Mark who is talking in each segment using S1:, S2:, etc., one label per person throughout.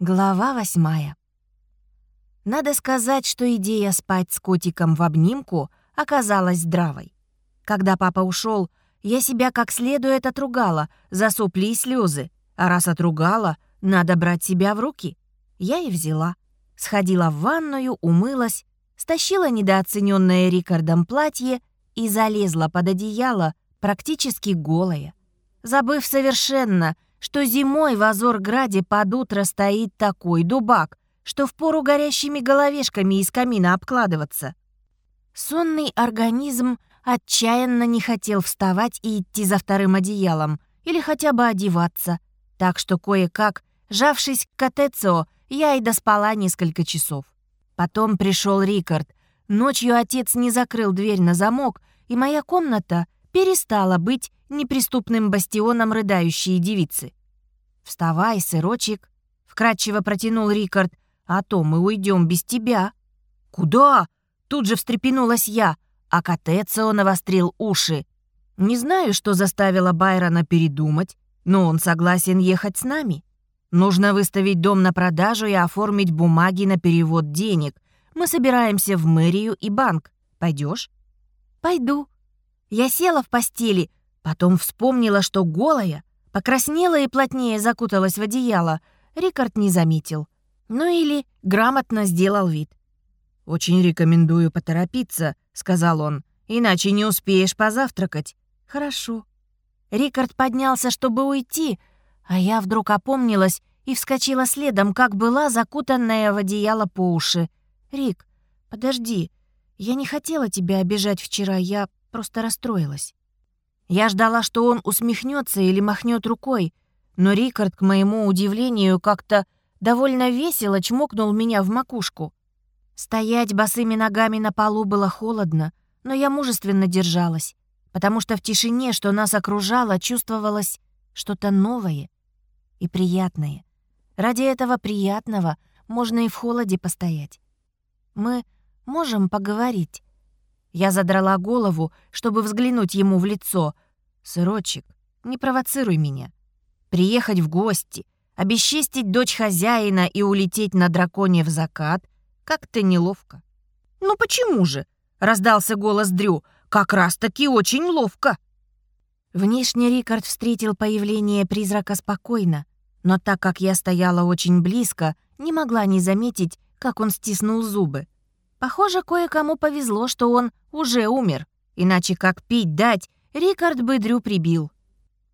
S1: Глава восьмая. Надо сказать, что идея спать с котиком в обнимку оказалась здравой. Когда папа ушел, я себя как следует отругала за сопли и слезы, а раз отругала, надо брать себя в руки. Я и взяла. Сходила в ванную, умылась, стащила недооцененное Рикардом платье и залезла под одеяло практически голая, забыв совершенно — что зимой в Азорграде под утро стоит такой дубак, что впору горящими головешками из камина обкладываться. Сонный организм отчаянно не хотел вставать и идти за вторым одеялом или хотя бы одеваться, так что кое-как, жавшись к Катецио, я и доспала несколько часов. Потом пришел Рикард. Ночью отец не закрыл дверь на замок, и моя комната перестала быть неприступным бастионом рыдающей девицы. «Вставай, сырочек», — вкратчиво протянул Рикард, «а то мы уйдем без тебя». «Куда?» — тут же встрепенулась я, а Катецио навострил уши. Не знаю, что заставило Байрона передумать, но он согласен ехать с нами. Нужно выставить дом на продажу и оформить бумаги на перевод денег. Мы собираемся в мэрию и банк. Пойдешь? Пойду. Я села в постели, Потом вспомнила, что голая, покраснела и плотнее закуталась в одеяло. Рикард не заметил. Ну или грамотно сделал вид. «Очень рекомендую поторопиться», — сказал он, «иначе не успеешь позавтракать». «Хорошо». Рикард поднялся, чтобы уйти, а я вдруг опомнилась и вскочила следом, как была закутанная в одеяло по уши. «Рик, подожди, я не хотела тебя обижать вчера, я просто расстроилась». Я ждала, что он усмехнется или махнет рукой, но Рикард, к моему удивлению, как-то довольно весело чмокнул меня в макушку. Стоять босыми ногами на полу было холодно, но я мужественно держалась, потому что в тишине, что нас окружало, чувствовалось что-то новое и приятное. Ради этого приятного можно и в холоде постоять. Мы можем поговорить. Я задрала голову, чтобы взглянуть ему в лицо. «Сырочек, не провоцируй меня. Приехать в гости, обесчестить дочь хозяина и улететь на драконе в закат как-то неловко». «Ну почему же?» — раздался голос Дрю. «Как раз-таки очень ловко». Внешне Рикард встретил появление призрака спокойно, но так как я стояла очень близко, не могла не заметить, как он стиснул зубы. Похоже, кое-кому повезло, что он уже умер. Иначе как пить дать, Рикард бы Дрю прибил.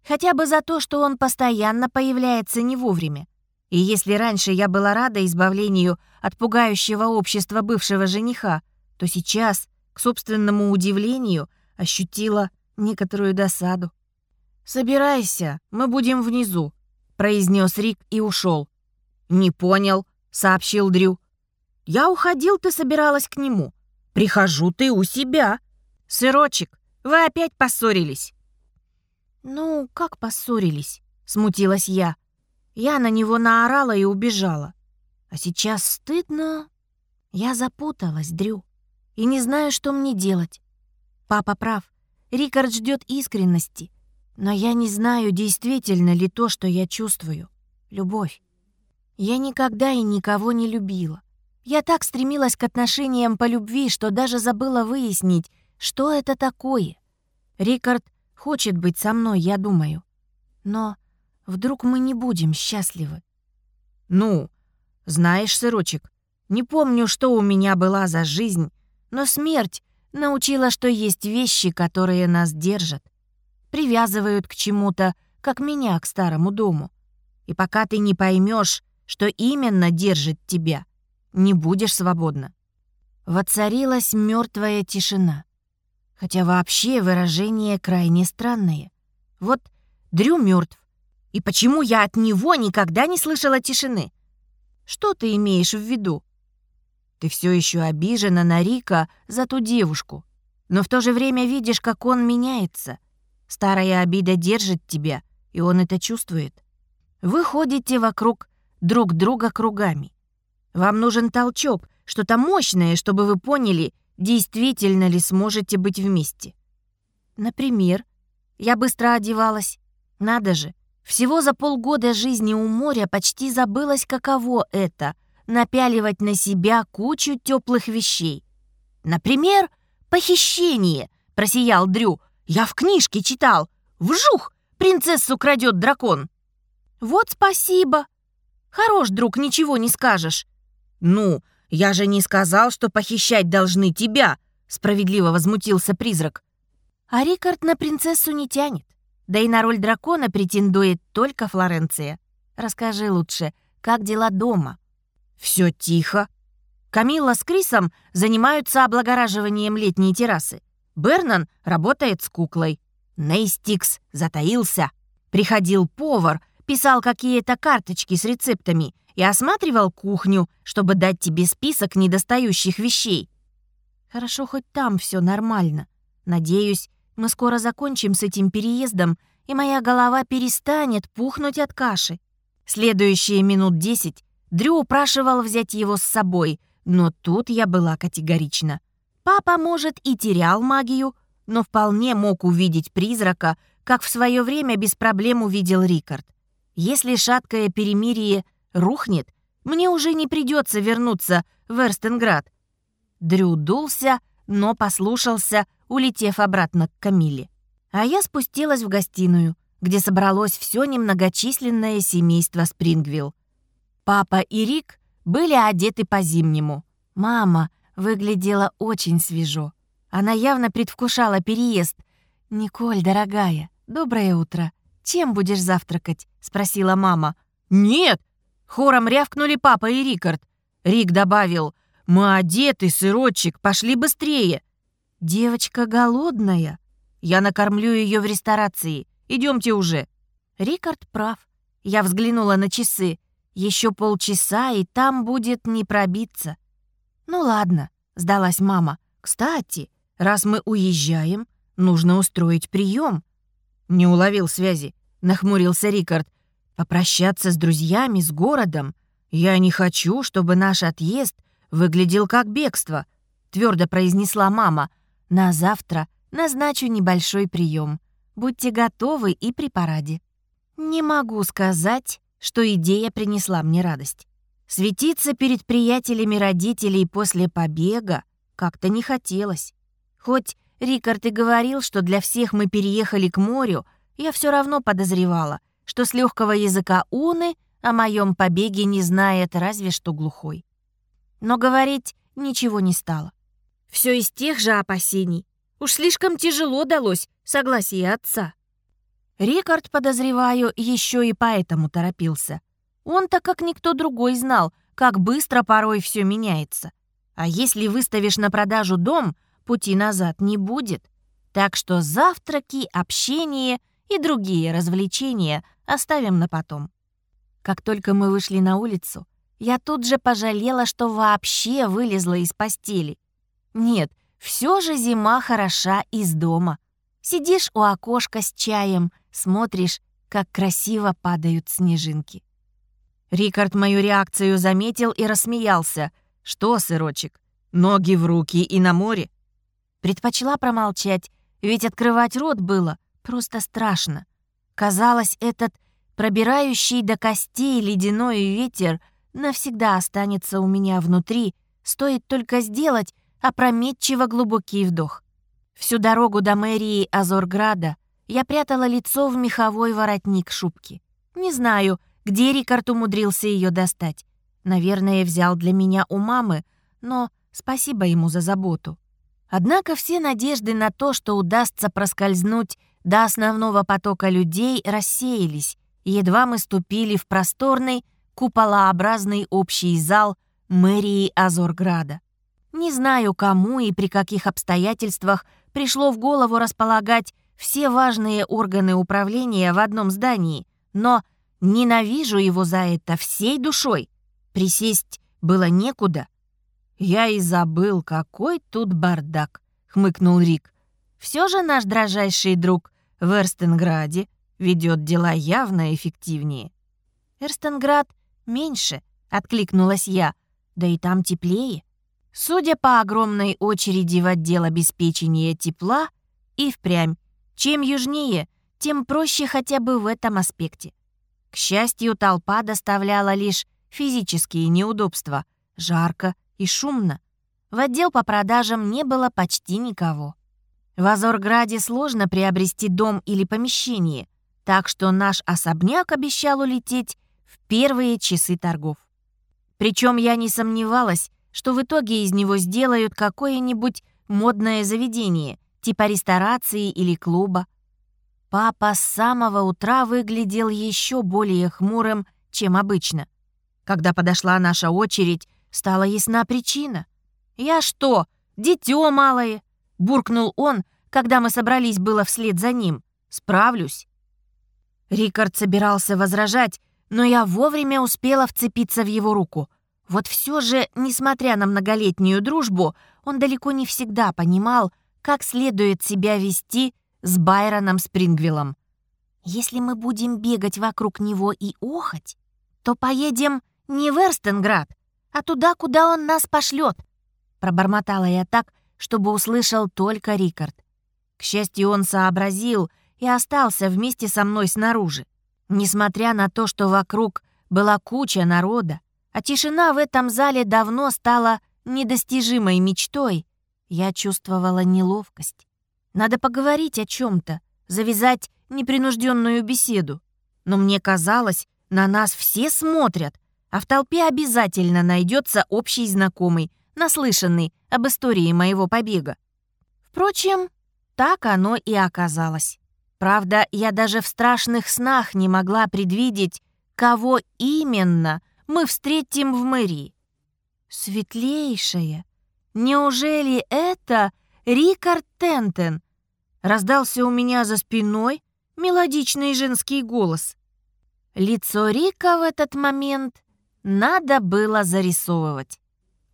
S1: Хотя бы за то, что он постоянно появляется не вовремя. И если раньше я была рада избавлению от пугающего общества бывшего жениха, то сейчас, к собственному удивлению, ощутила некоторую досаду. «Собирайся, мы будем внизу», — произнес Рик и ушел. «Не понял», — сообщил Дрю. Я уходил, ты собиралась к нему. Прихожу, ты у себя. Сырочек, вы опять поссорились. Ну, как поссорились? Смутилась я. Я на него наорала и убежала. А сейчас стыдно. Я запуталась, Дрю, и не знаю, что мне делать. Папа прав. Рикард ждет искренности. Но я не знаю, действительно ли то, что я чувствую. Любовь. Я никогда и никого не любила. Я так стремилась к отношениям по любви, что даже забыла выяснить, что это такое. Рикард хочет быть со мной, я думаю. Но вдруг мы не будем счастливы. Ну, знаешь, сырочек, не помню, что у меня была за жизнь, но смерть научила, что есть вещи, которые нас держат, привязывают к чему-то, как меня к старому дому. И пока ты не поймешь, что именно держит тебя — не будешь свободна. Воцарилась мертвая тишина. Хотя вообще выражение крайне странное. Вот Дрю мертв. И почему я от него никогда не слышала тишины? Что ты имеешь в виду? Ты все еще обижена на Рика за ту девушку, но в то же время видишь, как он меняется. Старая обида держит тебя, и он это чувствует. Вы ходите вокруг друг друга кругами. Вам нужен толчок, что-то мощное, чтобы вы поняли, действительно ли сможете быть вместе. Например, я быстро одевалась. Надо же, Всего за полгода жизни у моря почти забылось, каково это — напяливать на себя кучу теплых вещей. Например, похищение, просиял Дрю. Я в книжке читал. Вжух! Принцессу крадет дракон. Вот спасибо. Хорош, друг, ничего не скажешь. Ну, я же не сказал, что похищать должны тебя, справедливо возмутился призрак. А Рикард на принцессу не тянет. Да и на роль дракона претендует только Флоренция. Расскажи лучше, как дела дома? Все тихо. Камилла с Крисом занимаются облагораживанием летней террасы. Бернан работает с куклой. Нейстикс затаился. Приходил повар, писал какие-то карточки с рецептами и осматривал кухню, чтобы дать тебе список недостающих вещей. Хорошо, хоть там все нормально. Надеюсь, мы скоро закончим с этим переездом, и моя голова перестанет пухнуть от каши. Следующие минут десять Дрю упрашивал взять его с собой, но тут я была категорична. Папа, может, и терял магию, но вполне мог увидеть призрака, как в свое время без проблем увидел Рикард. Если шаткое перемирие рухнет, мне уже не придется вернуться в Эрстенград. Дрю дулся, но послушался, улетев обратно к Камиле. А я спустилась в гостиную, где собралось все немногочисленное семейство Спрингвилл. Папа и Рик были одеты по-зимнему. Мама выглядела очень свежо. Она явно предвкушала переезд. «Николь, дорогая, доброе утро. Чем будешь завтракать?» — спросила мама. «Нет!» — хором рявкнули папа и Рикард. Рик добавил, «Мы одеты, сырочек, пошли быстрее!» «Девочка голодная. Я накормлю ее в ресторации. Идемте уже». Рикард прав. Я взглянула на часы. Еще полчаса, и там будет не пробиться. «Ну ладно», — сдалась мама. «Кстати, раз мы уезжаем, нужно устроить прием. Не уловил связи, нахмурился Рикард. «Попрощаться с друзьями, с городом. Я не хочу, чтобы наш отъезд выглядел как бегство», — твердо произнесла мама. На завтра назначу небольшой прием. Будьте готовы и при параде. Не могу сказать, что идея принесла мне радость. Светиться перед приятелями родителей после побега как-то не хотелось. Хоть Рикард и говорил, что для всех мы переехали к морю, я все равно подозревала, что с легкого языка Уны о моем побеге не знает разве что глухой. Но говорить ничего не стало. Все из тех же опасений. Уж слишком тяжело далось согласие отца. Рикард, подозреваю, еще и поэтому торопился. Он-то, как никто другой, знал, как быстро порой все меняется. А если выставишь на продажу дом, пути назад не будет. Так что завтраки, общение и другие развлечения оставим на потом. Как только мы вышли на улицу, я тут же пожалела, что вообще вылезла из постели. Нет, все же зима хороша из дома. Сидишь у окошка с чаем, смотришь, как красиво падают снежинки. Рикард мою реакцию заметил и рассмеялся. «Что, сырочек, ноги в руки и на море?» Предпочла промолчать, ведь открывать рот было просто страшно. Казалось, этот пробирающий до костей ледяной ветер навсегда останется у меня внутри, стоит только сделать опрометчиво глубокий вдох. Всю дорогу до мэрии Азорграда я прятала лицо в меховой воротник шубки. Не знаю, где Рикард умудрился ее достать. Наверное, взял для меня у мамы, но спасибо ему за заботу. Однако все надежды на то, что удастся проскользнуть до основного потока людей, рассеялись, едва мы ступили в просторный, куполообразный общий зал мэрии Азорграда. Не знаю, кому и при каких обстоятельствах пришло в голову располагать все важные органы управления в одном здании, но ненавижу его за это всей душой. Присесть было некуда. «Я и забыл, какой тут бардак», — хмыкнул Рик. «Все же наш дрожайший друг в Эрстенграде ведет дела явно эффективнее». «Эрстенград меньше», — откликнулась я, — «да и там теплее». Судя по огромной очереди в отдел обеспечения тепла, и впрямь, чем южнее, тем проще хотя бы в этом аспекте. К счастью, толпа доставляла лишь физические неудобства. Жарко и шумно. В отдел по продажам не было почти никого. В Азорграде сложно приобрести дом или помещение, так что наш особняк обещал улететь в первые часы торгов. Причем я не сомневалась, что в итоге из него сделают какое-нибудь модное заведение, типа ресторации или клуба. Папа с самого утра выглядел еще более хмурым, чем обычно. Когда подошла наша очередь, стала ясна причина. «Я что, дитё малое?» — буркнул он, когда мы собрались было вслед за ним. «Справлюсь». Рикард собирался возражать, но я вовремя успела вцепиться в его руку. Вот все же, несмотря на многолетнюю дружбу, он далеко не всегда понимал, как следует себя вести с Байроном Спрингвиллом. Если мы будем бегать вокруг него и охать, то поедем не в Эрстенград, а туда, куда он нас пошлет. Пробормотала я так, чтобы услышал только Рикард. К счастью, он сообразил и остался вместе со мной снаружи. Несмотря на то, что вокруг была куча народа, а тишина в этом зале давно стала недостижимой мечтой, я чувствовала неловкость. Надо поговорить о чем-то, завязать непринужденную беседу. Но мне казалось, на нас все смотрят, а в толпе обязательно найдется общий знакомый, наслышанный об истории моего побега. Впрочем, так оно и оказалось. Правда, я даже в страшных снах не могла предвидеть, кого именно — мы встретим в мэрии. Светлейшая, неужели это Рикард Тентен? Раздался у меня за спиной мелодичный женский голос. Лицо Рика в этот момент надо было зарисовывать.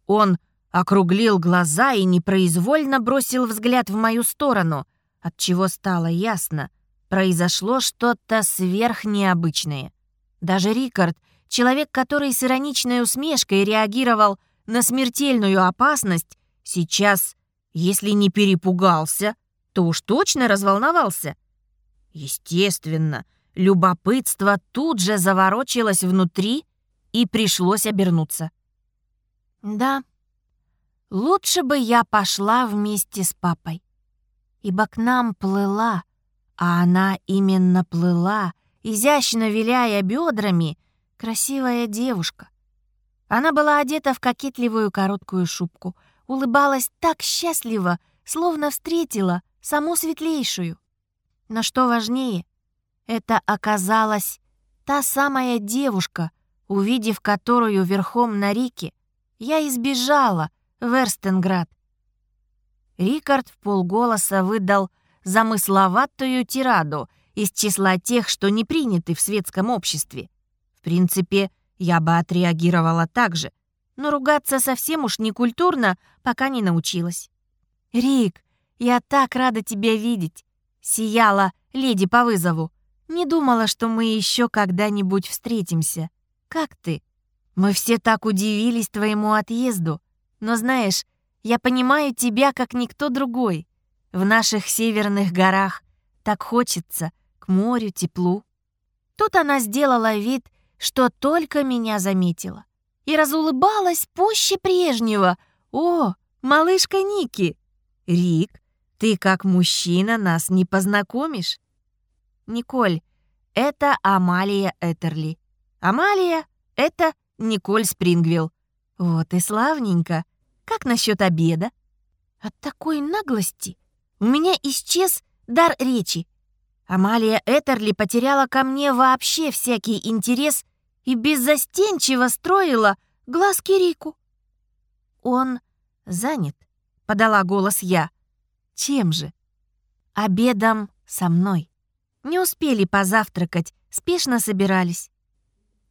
S1: Он округлил глаза и непроизвольно бросил взгляд в мою сторону, от чего стало ясно, произошло что-то сверхнеобычное. Даже Рикард Человек, который с ироничной усмешкой реагировал на смертельную опасность, сейчас, если не перепугался, то уж точно разволновался. Естественно, любопытство тут же заворочилось внутри и пришлось обернуться. Да, лучше бы я пошла вместе с папой, ибо к нам плыла, а она именно плыла, изящно виляя бедрами, Красивая девушка. Она была одета в кокетливую короткую шубку, улыбалась так счастливо, словно встретила саму светлейшую. Но что важнее, это оказалась та самая девушка, увидев которую верхом на Рике, я избежала в Эрстенград. Рикард в полголоса выдал замысловатую тираду из числа тех, что не приняты в светском обществе. В принципе, я бы отреагировала так же, но ругаться совсем уж некультурно, пока не научилась. «Рик, я так рада тебя видеть!» — сияла леди по вызову. «Не думала, что мы еще когда-нибудь встретимся. Как ты?» «Мы все так удивились твоему отъезду. Но знаешь, я понимаю тебя, как никто другой. В наших северных горах так хочется к морю, теплу». Тут она сделала вид, что только меня заметила. И разулыбалась пуще прежнего. «О, малышка Ники! Рик, ты как мужчина нас не познакомишь?» «Николь, это Амалия Этерли. Амалия — это Николь Спрингвилл. Вот и славненько. Как насчет обеда?» От такой наглости у меня исчез дар речи. Амалия Этерли потеряла ко мне вообще всякий интерес и беззастенчиво строила глазки Рику. «Он занят», — подала голос я. «Чем же?» «Обедом со мной. Не успели позавтракать, спешно собирались».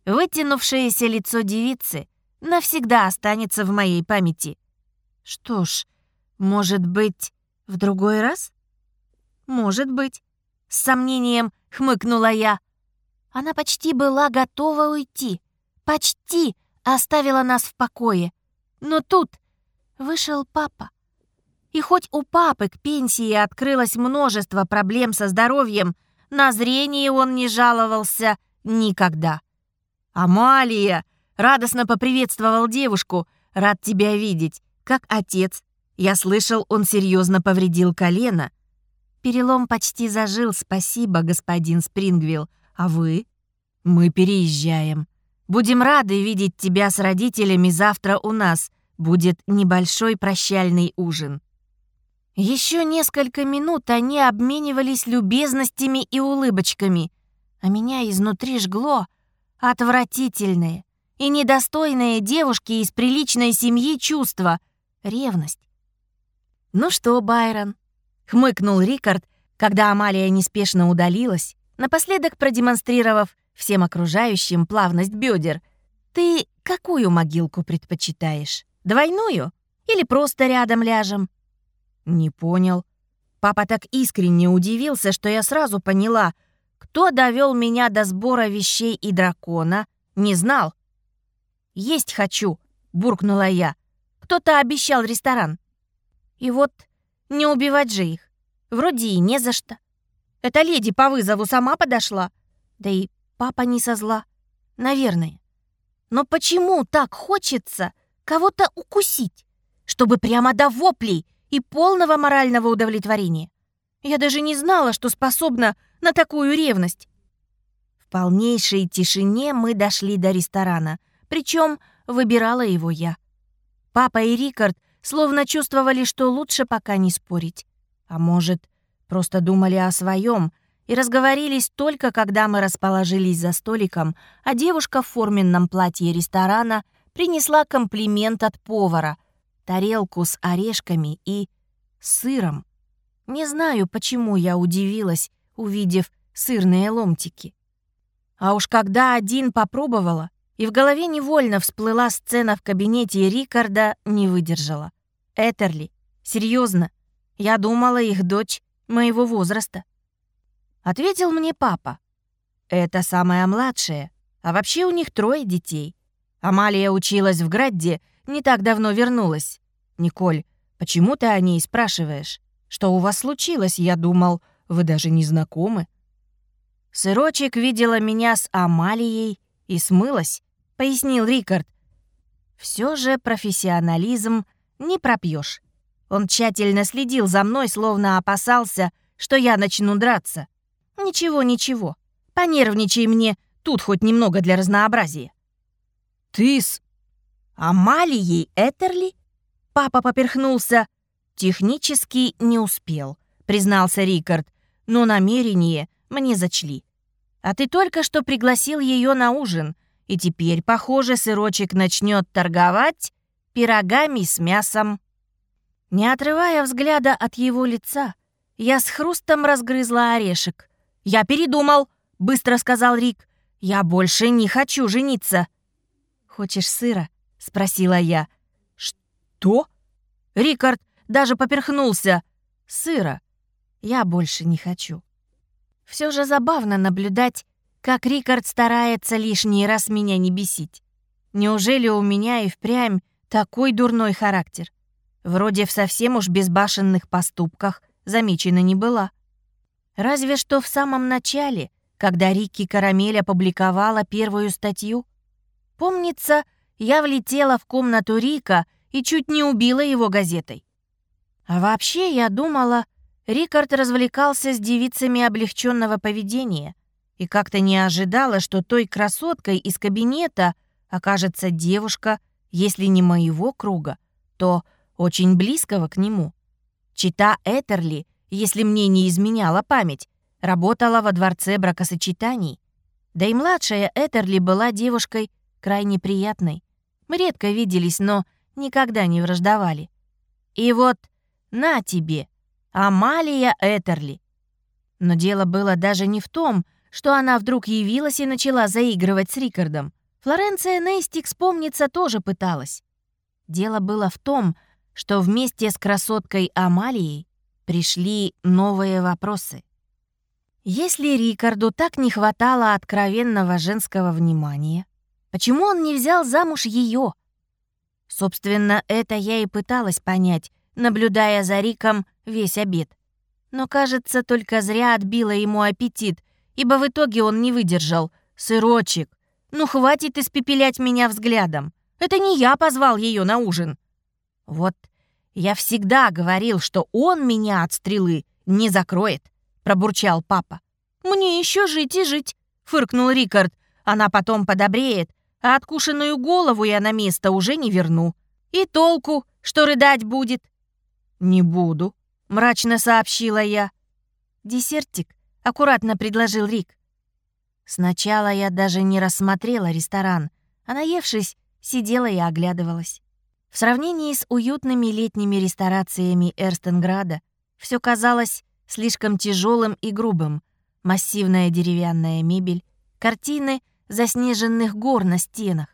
S1: Вытянувшееся лицо девицы навсегда останется в моей памяти. Что ж, может быть, в другой раз? Может быть. С сомнением хмыкнула я. Она почти была готова уйти. Почти оставила нас в покое. Но тут вышел папа. И хоть у папы к пенсии открылось множество проблем со здоровьем, на зрение он не жаловался никогда. «Амалия!» — радостно поприветствовал девушку. «Рад тебя видеть. Как отец. Я слышал, он серьезно повредил колено». «Перелом почти зажил, спасибо, господин Спрингвилл. А вы?» «Мы переезжаем. Будем рады видеть тебя с родителями завтра у нас. Будет небольшой прощальный ужин». Еще несколько минут они обменивались любезностями и улыбочками, а меня изнутри жгло отвратительные и недостойные девушки из приличной семьи чувства — ревность. «Ну что, Байрон?» — хмыкнул Рикард, когда Амалия неспешно удалилась, напоследок продемонстрировав всем окружающим плавность бедер. «Ты какую могилку предпочитаешь? Двойную? Или просто рядом ляжем?» «Не понял». Папа так искренне удивился, что я сразу поняла, кто довел меня до сбора вещей и дракона, не знал. «Есть хочу», — буркнула я. «Кто-то обещал ресторан». И вот не убивать же их. Вроде и не за что. Эта леди по вызову сама подошла. Да и папа не со зла. Наверное. Но почему так хочется кого-то укусить? Чтобы прямо до воплей и полного морального удовлетворения. Я даже не знала, что способна на такую ревность. В полнейшей тишине мы дошли до ресторана, причем выбирала его я. Папа и Рикард словно чувствовали, что лучше пока не спорить. А может, просто думали о своем и разговорились только, когда мы расположились за столиком, а девушка в форменном платье ресторана принесла комплимент от повара — тарелку с орешками и сыром. Не знаю, почему я удивилась, увидев сырные ломтики. А уж когда один попробовала, и в голове невольно всплыла сцена в кабинете Рикарда, не выдержала. Этерли, серьезно, я думала, их дочь моего возраста. Ответил мне папа. Это самая младшая, а вообще у них трое детей. Амалия училась в Градде не так давно вернулась. Николь, почему ты о ней спрашиваешь? Что у вас случилось? Я думал, вы даже не знакомы». «Сырочек видела меня с Амалией и смылась», — пояснил Рикард. Все же профессионализм не пропьешь. Он тщательно следил за мной, словно опасался, что я начну драться. Ничего, ничего. Понервничай мне тут хоть немного для разнообразия. Ты с Амалией Этерли? Папа поперхнулся. Технически не успел, признался Рикард, но намерение мне зачли. А ты только что пригласил ее на ужин, и теперь, похоже, сырочек начнет торговать пирогами с мясом. Не отрывая взгляда от его лица, я с хрустом разгрызла орешек. «Я передумал», — быстро сказал Рик. «Я больше не хочу жениться». «Хочешь сыра?» — спросила я. «Что?» Рикард даже поперхнулся. «Сыра. Я больше не хочу». Все же забавно наблюдать, как Рикард старается лишний раз меня не бесить. Неужели у меня и впрямь такой дурной характер? Вроде в совсем уж безбашенных поступках замечена не была. Разве что в самом начале, когда Рикки Карамель опубликовала первую статью. Помнится, я влетела в комнату Рика и чуть не убила его газетой. А вообще, я думала, Рикард развлекался с девицами облегченного поведения и как-то не ожидала, что той красоткой из кабинета окажется девушка, если не моего круга, то очень близкого к нему. Чита Этерли, если мне не изменяла память, работала во дворце бракосочетаний. Да и младшая Этерли была девушкой крайне приятной. Мы редко виделись, но никогда не враждовали. И вот на тебе, Амалия Этерли. Но дело было даже не в том, что она вдруг явилась и начала заигрывать с Рикардом. Флоренция Нейстикс, помнится, тоже пыталась. Дело было в том, что вместе с красоткой Амалией пришли новые вопросы. Если Рикарду так не хватало откровенного женского внимания, Почему он не взял замуж ее? Собственно, это я и пыталась понять, наблюдая за Риком весь обед. Но, кажется, только зря отбила ему аппетит, ибо в итоге он не выдержал, «Сырочек, ну хватит испепелять меня взглядом. Это не я позвал ее на ужин». «Вот я всегда говорил, что он меня от стрелы не закроет», — пробурчал папа. «Мне еще жить и жить», — фыркнул Рикард. «Она потом подобреет, а откушенную голову я на место уже не верну. И толку, что рыдать будет?» «Не буду», — мрачно сообщила я. «Десертик», — аккуратно предложил Рик. Сначала я даже не рассмотрела ресторан, а наевшись, сидела и оглядывалась. В сравнении с уютными летними ресторациями Эрстенграда все казалось слишком тяжелым и грубым. Массивная деревянная мебель, картины заснеженных гор на стенах.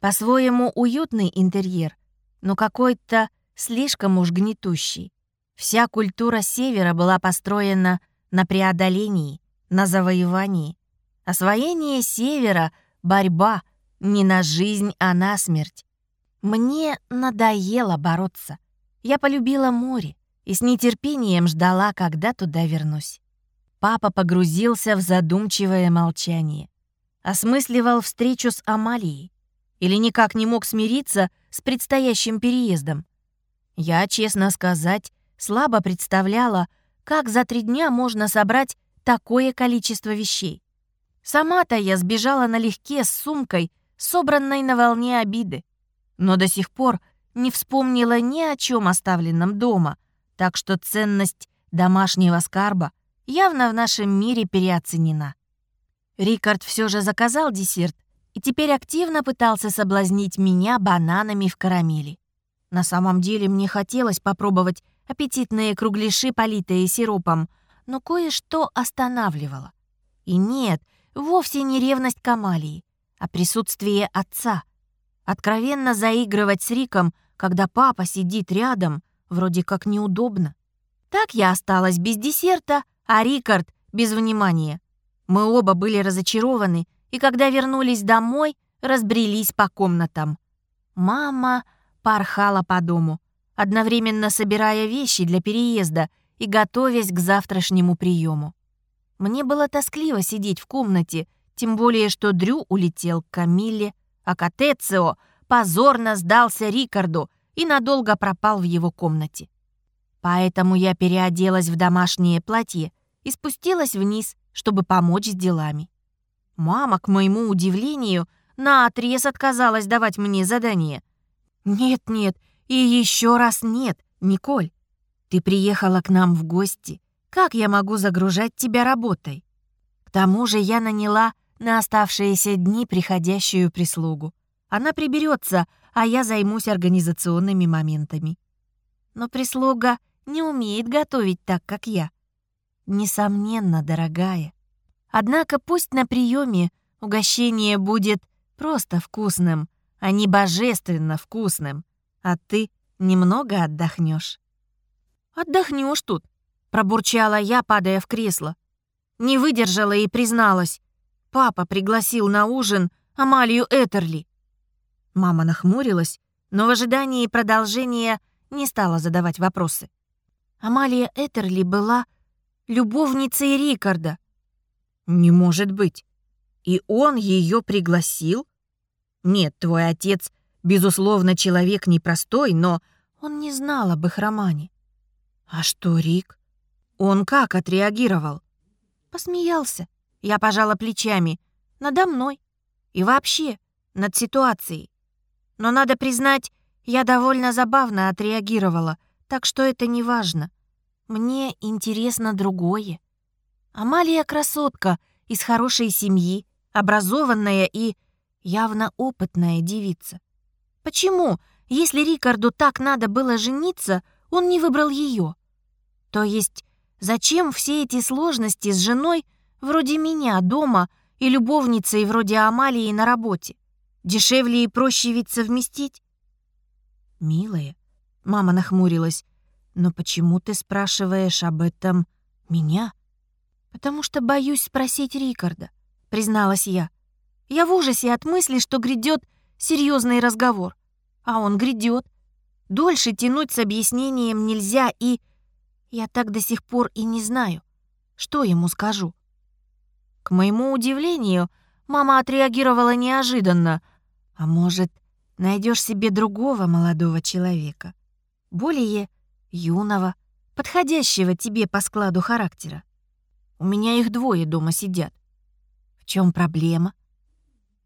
S1: По-своему уютный интерьер, но какой-то слишком уж гнетущий. Вся культура Севера была построена на преодолении, на завоевании. Освоение Севера — борьба не на жизнь, а на смерть. Мне надоело бороться. Я полюбила море и с нетерпением ждала, когда туда вернусь. Папа погрузился в задумчивое молчание. Осмысливал встречу с Амалией или никак не мог смириться с предстоящим переездом. Я, честно сказать, слабо представляла, как за три дня можно собрать такое количество вещей. Сама-то я сбежала налегке с сумкой, собранной на волне обиды но до сих пор не вспомнила ни о чем оставленном дома, так что ценность домашнего скарба явно в нашем мире переоценена. Рикард все же заказал десерт и теперь активно пытался соблазнить меня бананами в карамели. На самом деле мне хотелось попробовать аппетитные кругляши, политые сиропом, но кое-что останавливало. И нет, вовсе не ревность к Амалии, а присутствие отца — Откровенно заигрывать с Риком, когда папа сидит рядом, вроде как неудобно. Так я осталась без десерта, а Рикард без внимания. Мы оба были разочарованы, и когда вернулись домой, разбрелись по комнатам. Мама порхала по дому, одновременно собирая вещи для переезда и готовясь к завтрашнему приему. Мне было тоскливо сидеть в комнате, тем более, что Дрю улетел к Камилле, а Катецио позорно сдался Рикарду и надолго пропал в его комнате. Поэтому я переоделась в домашнее платье и спустилась вниз, чтобы помочь с делами. Мама, к моему удивлению, наотрез отказалась давать мне задание. «Нет-нет, и еще раз нет, Николь. Ты приехала к нам в гости. Как я могу загружать тебя работой?» К тому же я наняла на оставшиеся дни приходящую прислугу. Она приберется, а я займусь организационными моментами. Но прислуга не умеет готовить так, как я. Несомненно, дорогая. Однако пусть на приеме угощение будет просто вкусным, не божественно вкусным, а ты немного отдохнешь. Отдохнешь тут, пробурчала я, падая в кресло. Не выдержала и призналась. Папа пригласил на ужин Амалию Этерли. Мама нахмурилась, но в ожидании продолжения не стала задавать вопросы. Амалия Этерли была любовницей Рикарда. Не может быть. И он ее пригласил? Нет, твой отец, безусловно, человек непростой, но он не знал об их романе. А что Рик? Он как отреагировал? Посмеялся. Я пожала плечами. Надо мной. И вообще, над ситуацией. Но надо признать, я довольно забавно отреагировала, так что это не важно. Мне интересно другое. Амалия красотка, из хорошей семьи, образованная и явно опытная девица. Почему, если Рикарду так надо было жениться, он не выбрал ее? То есть, зачем все эти сложности с женой Вроде меня дома и любовницей вроде Амалии на работе. Дешевле и проще ведь совместить. Милая, мама нахмурилась. Но почему ты спрашиваешь об этом меня? Потому что боюсь спросить Рикарда, призналась я. Я в ужасе от мысли, что грядет серьезный разговор. А он грядет. Дольше тянуть с объяснением нельзя, и... Я так до сих пор и не знаю, что ему скажу. К моему удивлению, мама отреагировала неожиданно. А может, найдешь себе другого молодого человека, более юного, подходящего тебе по складу характера? У меня их двое дома сидят. В чем проблема?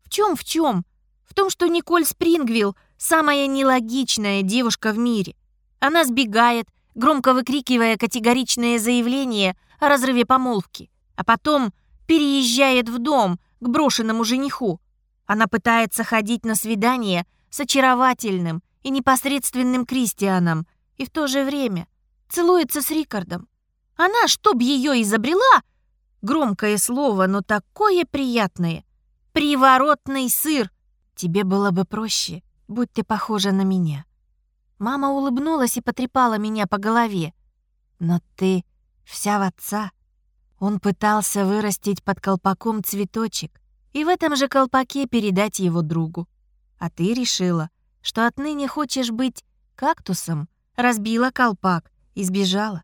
S1: В чем, в чем? В том, что Николь Спрингвилл самая нелогичная девушка в мире. Она сбегает, громко выкрикивая категоричные заявления о разрыве помолвки, а потом переезжает в дом к брошенному жениху. Она пытается ходить на свидание с очаровательным и непосредственным Кристианом и в то же время целуется с Рикардом. Она, чтоб ее изобрела, громкое слово, но такое приятное, приворотный сыр. Тебе было бы проще, будь ты похожа на меня. Мама улыбнулась и потрепала меня по голове. Но ты вся в отца. Он пытался вырастить под колпаком цветочек и в этом же колпаке передать его другу. А ты решила, что отныне хочешь быть кактусом, разбила колпак и сбежала.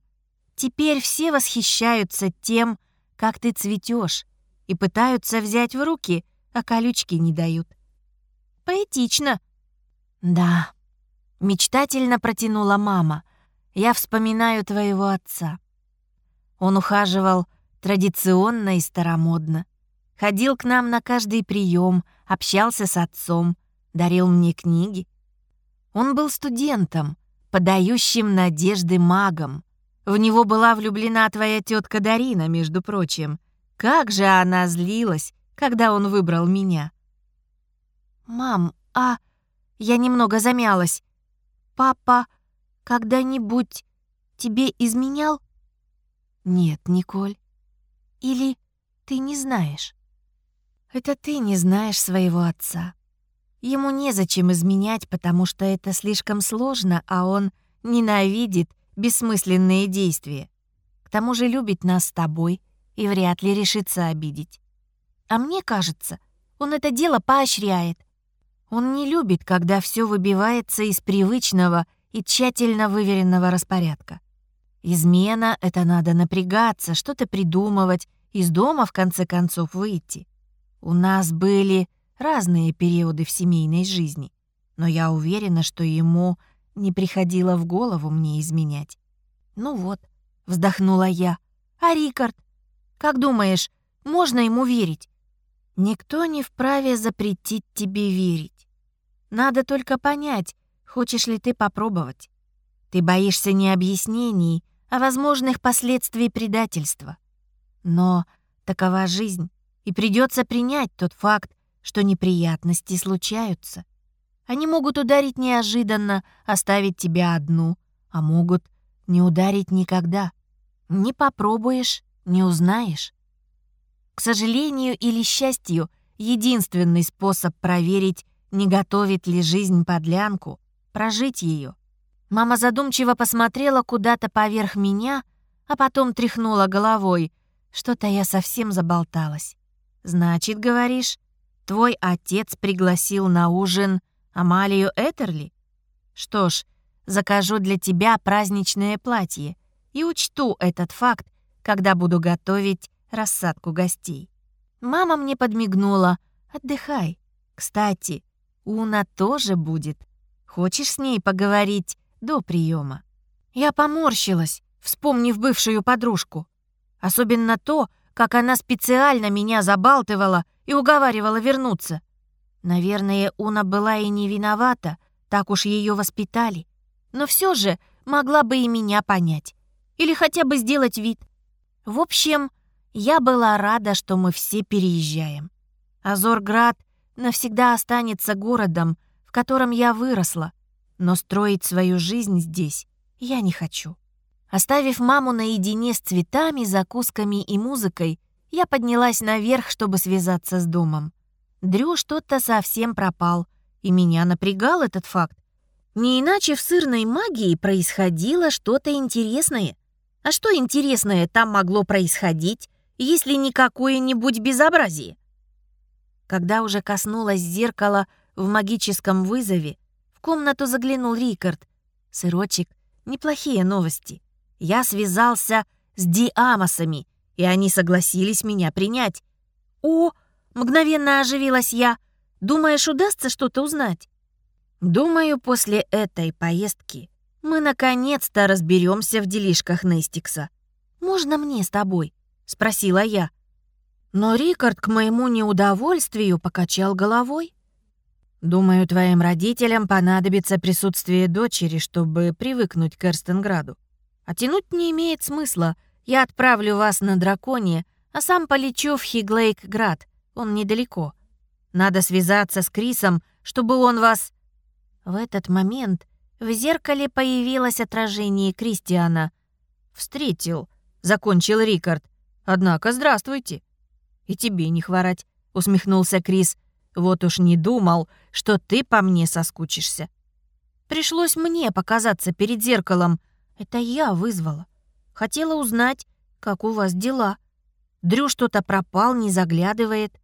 S1: Теперь все восхищаются тем, как ты цветешь, и пытаются взять в руки, а колючки не дают. Поэтично. Да, мечтательно протянула мама. Я вспоминаю твоего отца. Он ухаживал традиционно и старомодно. Ходил к нам на каждый прием, общался с отцом, дарил мне книги. Он был студентом, подающим надежды магом. В него была влюблена твоя тетка Дарина, между прочим. Как же она злилась, когда он выбрал меня. «Мам, а...» Я немного замялась. «Папа когда-нибудь тебе изменял?» «Нет, Николь. Или ты не знаешь?» «Это ты не знаешь своего отца. Ему незачем изменять, потому что это слишком сложно, а он ненавидит бессмысленные действия. К тому же любит нас с тобой и вряд ли решится обидеть. А мне кажется, он это дело поощряет. Он не любит, когда все выбивается из привычного и тщательно выверенного распорядка. Измена — это надо напрягаться, что-то придумывать, из дома, в конце концов, выйти. У нас были разные периоды в семейной жизни, но я уверена, что ему не приходило в голову мне изменять. «Ну вот», — вздохнула я. «А Рикард? Как думаешь, можно ему верить?» «Никто не вправе запретить тебе верить. Надо только понять, хочешь ли ты попробовать. Ты боишься не объяснений, о возможных последствий предательства. Но такова жизнь, и придется принять тот факт, что неприятности случаются. Они могут ударить неожиданно, оставить тебя одну, а могут не ударить никогда. Не попробуешь, не узнаешь. К сожалению или счастью, единственный способ проверить, не готовит ли жизнь подлянку, прожить ее. Мама задумчиво посмотрела куда-то поверх меня, а потом тряхнула головой. Что-то я совсем заболталась. «Значит, говоришь, твой отец пригласил на ужин Амалию Этерли? Что ж, закажу для тебя праздничное платье и учту этот факт, когда буду готовить рассадку гостей». Мама мне подмигнула. «Отдыхай. Кстати, Уна тоже будет. Хочешь с ней поговорить до приема. Я поморщилась, вспомнив бывшую подружку. Особенно то, как она специально меня забалтывала и уговаривала вернуться. Наверное, Уна была и не виновата, так уж ее воспитали. Но все же могла бы и меня понять. Или хотя бы сделать вид. В общем, я была рада, что мы все переезжаем. Азорград навсегда останется городом, в котором я выросла, но строить свою жизнь здесь я не хочу. Оставив маму наедине с цветами, закусками и музыкой, я поднялась наверх, чтобы связаться с домом. Дрю что-то совсем пропал, и меня напрягал этот факт. Не иначе в сырной магии происходило что-то интересное. А что интересное там могло происходить, если не какое-нибудь безобразие? Когда уже коснулась зеркала в магическом вызове, комнату заглянул Рикард. «Сырочек, неплохие новости. Я связался с Диамосами, и они согласились меня принять». «О, Мгновенно оживилась я. «Думаешь, удастся что-то узнать?» «Думаю, после этой поездки мы наконец-то разберемся в делишках Нестикса. Можно мне с тобой?» — спросила я. Но Рикард к моему неудовольствию покачал головой. «Думаю, твоим родителям понадобится присутствие дочери, чтобы привыкнуть к Эрстенграду. А тянуть не имеет смысла. Я отправлю вас на драконе, а сам полечу в Хиглейк-град. Он недалеко. Надо связаться с Крисом, чтобы он вас...» В этот момент в зеркале появилось отражение Кристиана. «Встретил», — закончил Рикард. «Однако, здравствуйте». «И тебе не хворать», — усмехнулся Крис. «Вот уж не думал, что ты по мне соскучишься». Пришлось мне показаться перед зеркалом. Это я вызвала. Хотела узнать, как у вас дела. Дрю что-то пропал, не заглядывает.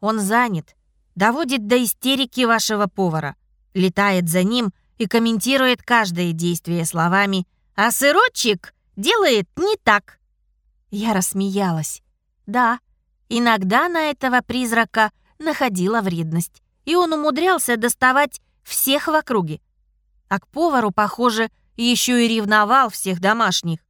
S1: Он занят. Доводит до истерики вашего повара. Летает за ним и комментирует каждое действие словами «А сырочек делает не так». Я рассмеялась. Да, иногда на этого призрака находила вредность, и он умудрялся доставать всех в округе. А к повару, похоже, еще и ревновал всех домашних.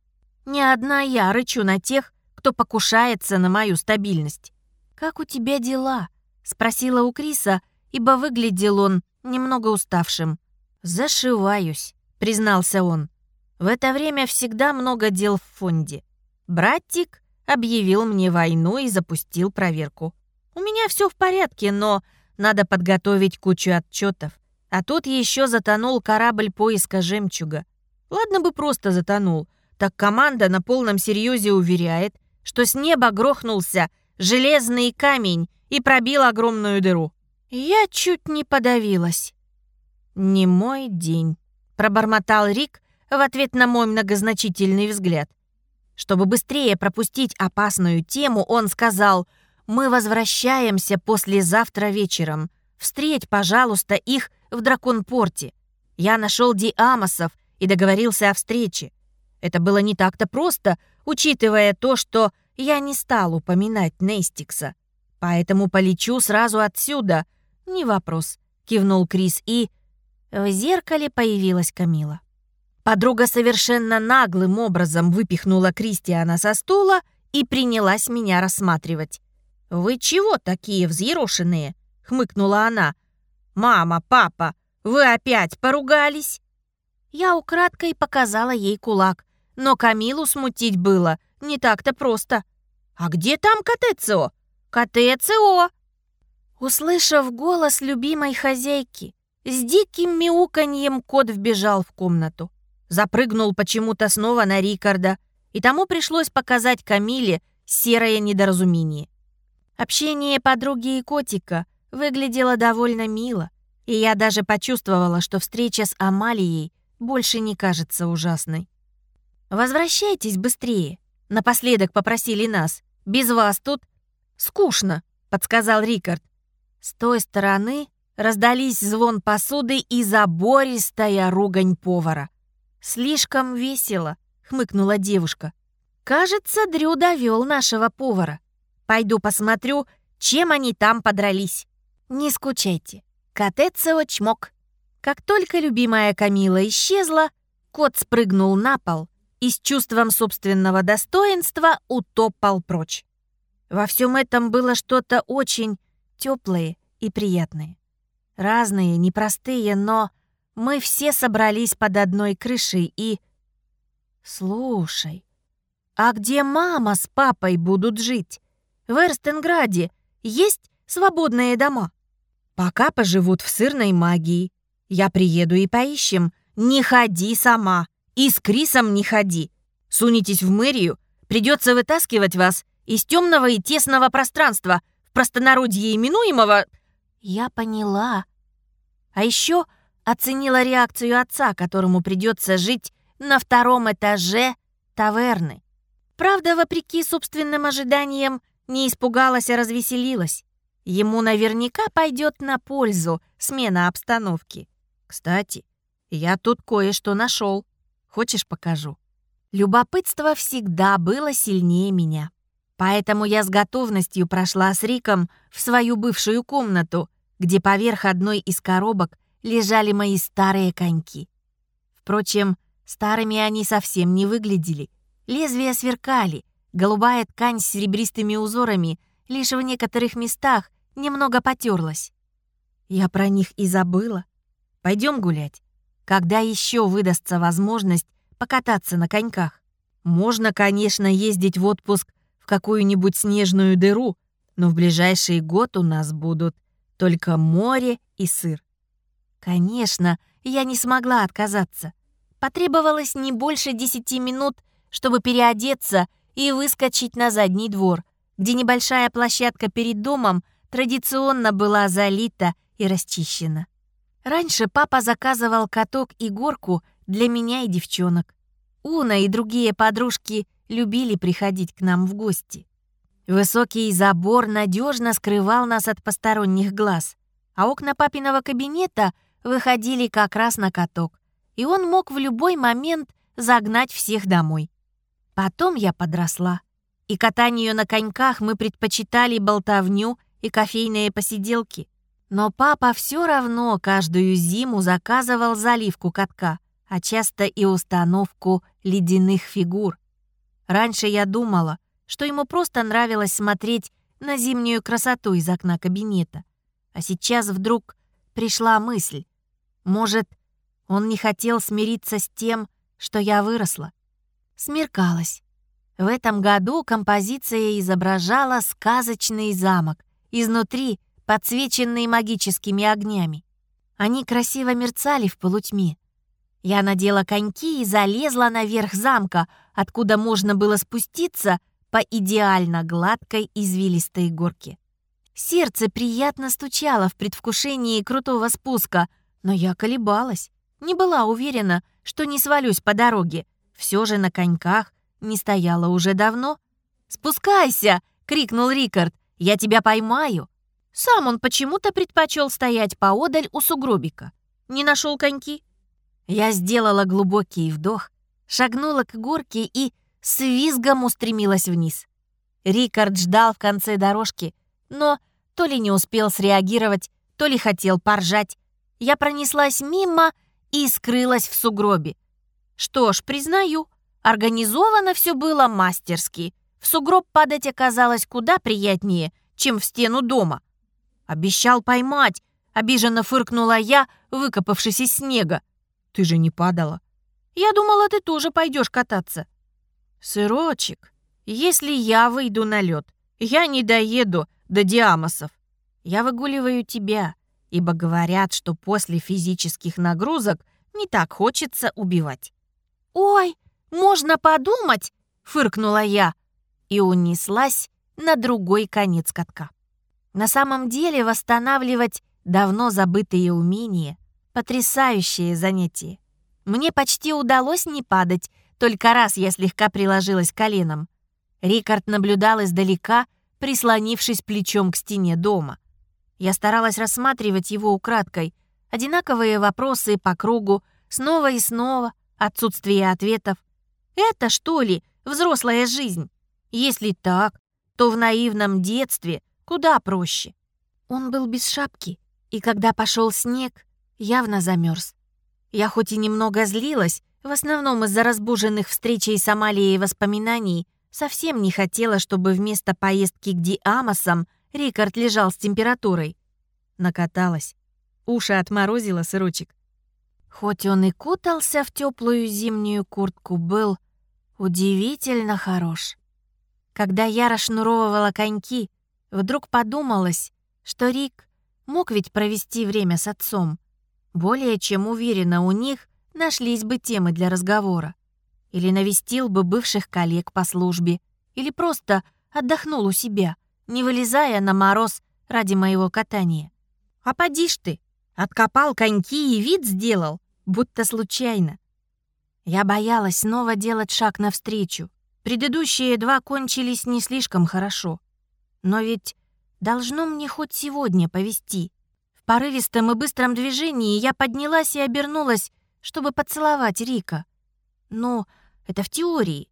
S1: Не одна я рычу на тех, кто покушается на мою стабильность. «Как у тебя дела?» — спросила у Криса, ибо выглядел он немного уставшим. «Зашиваюсь», — признался он. «В это время всегда много дел в фонде. Братик объявил мне войну и запустил проверку. У меня все в порядке, но надо подготовить кучу отчетов. А тут еще затонул корабль поиска жемчуга. Ладно бы просто затонул, так команда на полном серьезе уверяет, что с неба грохнулся железный камень и пробил огромную дыру. Я чуть не подавилась. «Не мой день», — пробормотал Рик в ответ на мой многозначительный взгляд. Чтобы быстрее пропустить опасную тему, он сказал, «Мы возвращаемся послезавтра вечером. Встреть, пожалуйста, их в Драконпорте. Я нашел Диамосов и договорился о встрече. Это было не так-то просто, учитывая то, что я не стал упоминать Нейстикса. Поэтому полечу сразу отсюда. Не вопрос, кивнул Крис и... В зеркале появилась Камила. Подруга совершенно наглым образом выпихнула Кристиана со стула и принялась меня рассматривать. «Вы чего такие взъерошенные?» — хмыкнула она. «Мама, папа, вы опять поругались?» Я украдкой показала ей кулак, но Камилу смутить было не так-то просто. «А где там Катецио?» «Катецио!» Услышав голос любимой хозяйки, с диким мяуканьем кот вбежал в комнату. Запрыгнул почему-то снова на Рикарда, и тому пришлось показать Камиле серое недоразумение. Общение подруги и котика выглядело довольно мило, и я даже почувствовала, что встреча с Амалией больше не кажется ужасной. «Возвращайтесь быстрее», — напоследок попросили нас. «Без вас тут скучно», — подсказал Рикард. С той стороны раздались звон посуды и забористая ругань повара. «Слишком весело», — хмыкнула девушка. «Кажется, Дрю довел нашего повара. Пойду посмотрю, чем они там подрались. Не скучайте. Котецио чмок». Как только любимая Камила исчезла, кот спрыгнул на пол и с чувством собственного достоинства утопал прочь. Во всем этом было что-то очень теплое и приятное. Разные, непростые, но мы все собрались под одной крышей и... Слушай, а где мама с папой будут жить? В Эрстенграде есть свободные дома? Пока поживут в сырной магии. Я приеду и поищем. Не ходи сама. И с Крисом не ходи. Сунетесь в мэрию, придется вытаскивать вас из темного и тесного пространства, в простонародье именуемого... Я поняла, а еще оценила реакцию отца, которому придется жить на втором этаже таверны. Правда, вопреки собственным ожиданиям, не испугалась, а развеселилась. Ему наверняка пойдет на пользу смена обстановки. Кстати, я тут кое-что нашел. Хочешь, покажу? Любопытство всегда было сильнее меня. Поэтому я с готовностью прошла с Риком в свою бывшую комнату, где поверх одной из коробок лежали мои старые коньки. Впрочем, старыми они совсем не выглядели. Лезвия сверкали, голубая ткань с серебристыми узорами лишь в некоторых местах немного потерлась. Я про них и забыла. Пойдем гулять. Когда еще выдастся возможность покататься на коньках? Можно, конечно, ездить в отпуск в какую-нибудь снежную дыру, но в ближайший год у нас будут только море и сыр. Конечно, я не смогла отказаться. Потребовалось не больше десяти минут, чтобы переодеться и выскочить на задний двор, где небольшая площадка перед домом традиционно была залита и расчищена. Раньше папа заказывал каток и горку для меня и девчонок. Уна и другие подружки любили приходить к нам в гости. Высокий забор надежно скрывал нас от посторонних глаз, а окна папиного кабинета выходили как раз на каток, и он мог в любой момент загнать всех домой. Потом я подросла, и катанию на коньках мы предпочитали болтовню и кофейные посиделки. Но папа все равно каждую зиму заказывал заливку катка, а часто и установку ледяных фигур. Раньше я думала, что ему просто нравилось смотреть на зимнюю красоту из окна кабинета. А сейчас вдруг пришла мысль. Может, он не хотел смириться с тем, что я выросла. Смеркалось. В этом году композиция изображала сказочный замок. Изнутри подсвеченные магическими огнями. Они красиво мерцали в полутьме. Я надела коньки и залезла наверх замка, откуда можно было спуститься по идеально гладкой извилистой горке. Сердце приятно стучало в предвкушении крутого спуска, но я колебалась. Не была уверена, что не свалюсь по дороге. Все же на коньках не стояла уже давно. «Спускайся!» — крикнул Рикард. «Я тебя поймаю!» Сам он почему-то предпочел стоять поодаль у сугробика. Не нашел коньки. Я сделала глубокий вдох, шагнула к горке и с визгом устремилась вниз. Рикард ждал в конце дорожки, но то ли не успел среагировать, то ли хотел поржать. Я пронеслась мимо и скрылась в сугробе. Что ж, признаю, организовано все было мастерски. В сугроб падать оказалось куда приятнее, чем в стену дома. «Обещал поймать!» — обиженно фыркнула я, выкопавшись из снега. «Ты же не падала!» «Я думала, ты тоже пойдешь кататься!» «Сырочек, если я выйду на лед, я не доеду до Диамосов. Я выгуливаю тебя, ибо говорят, что после физических нагрузок не так хочется убивать». «Ой, можно подумать!» — фыркнула я и унеслась на другой конец катка. На самом деле восстанавливать давно забытые умения — потрясающее занятие. Мне почти удалось не падать, только раз я слегка приложилась коленом. Рикард наблюдал издалека, прислонившись плечом к стене дома. Я старалась рассматривать его украдкой. Одинаковые вопросы по кругу, снова и снова, отсутствие ответов. Это, что ли, взрослая жизнь? Если так, то в наивном детстве Куда проще. Он был без шапки, и когда пошел снег, явно замерз. Я хоть и немного злилась, в основном из-за разбуженных встречей с Амалией воспоминаний, совсем не хотела, чтобы вместо поездки к Диамосам Рикард лежал с температурой. Накаталась. Уши отморозила сырочек. Хоть он и кутался в теплую зимнюю куртку, был удивительно хорош. Когда я расшнуровывала коньки, Вдруг подумалось, что Рик мог ведь провести время с отцом. Более чем уверена, у них нашлись бы темы для разговора. Или навестил бы бывших коллег по службе, или просто отдохнул у себя, не вылезая на мороз ради моего катания. А поди ж ты, откопал коньки и вид сделал, будто случайно. Я боялась снова делать шаг навстречу. Предыдущие два кончились не слишком хорошо. Но ведь должно мне хоть сегодня повести. В порывистом и быстром движении я поднялась и обернулась, чтобы поцеловать Рика. Но это в теории.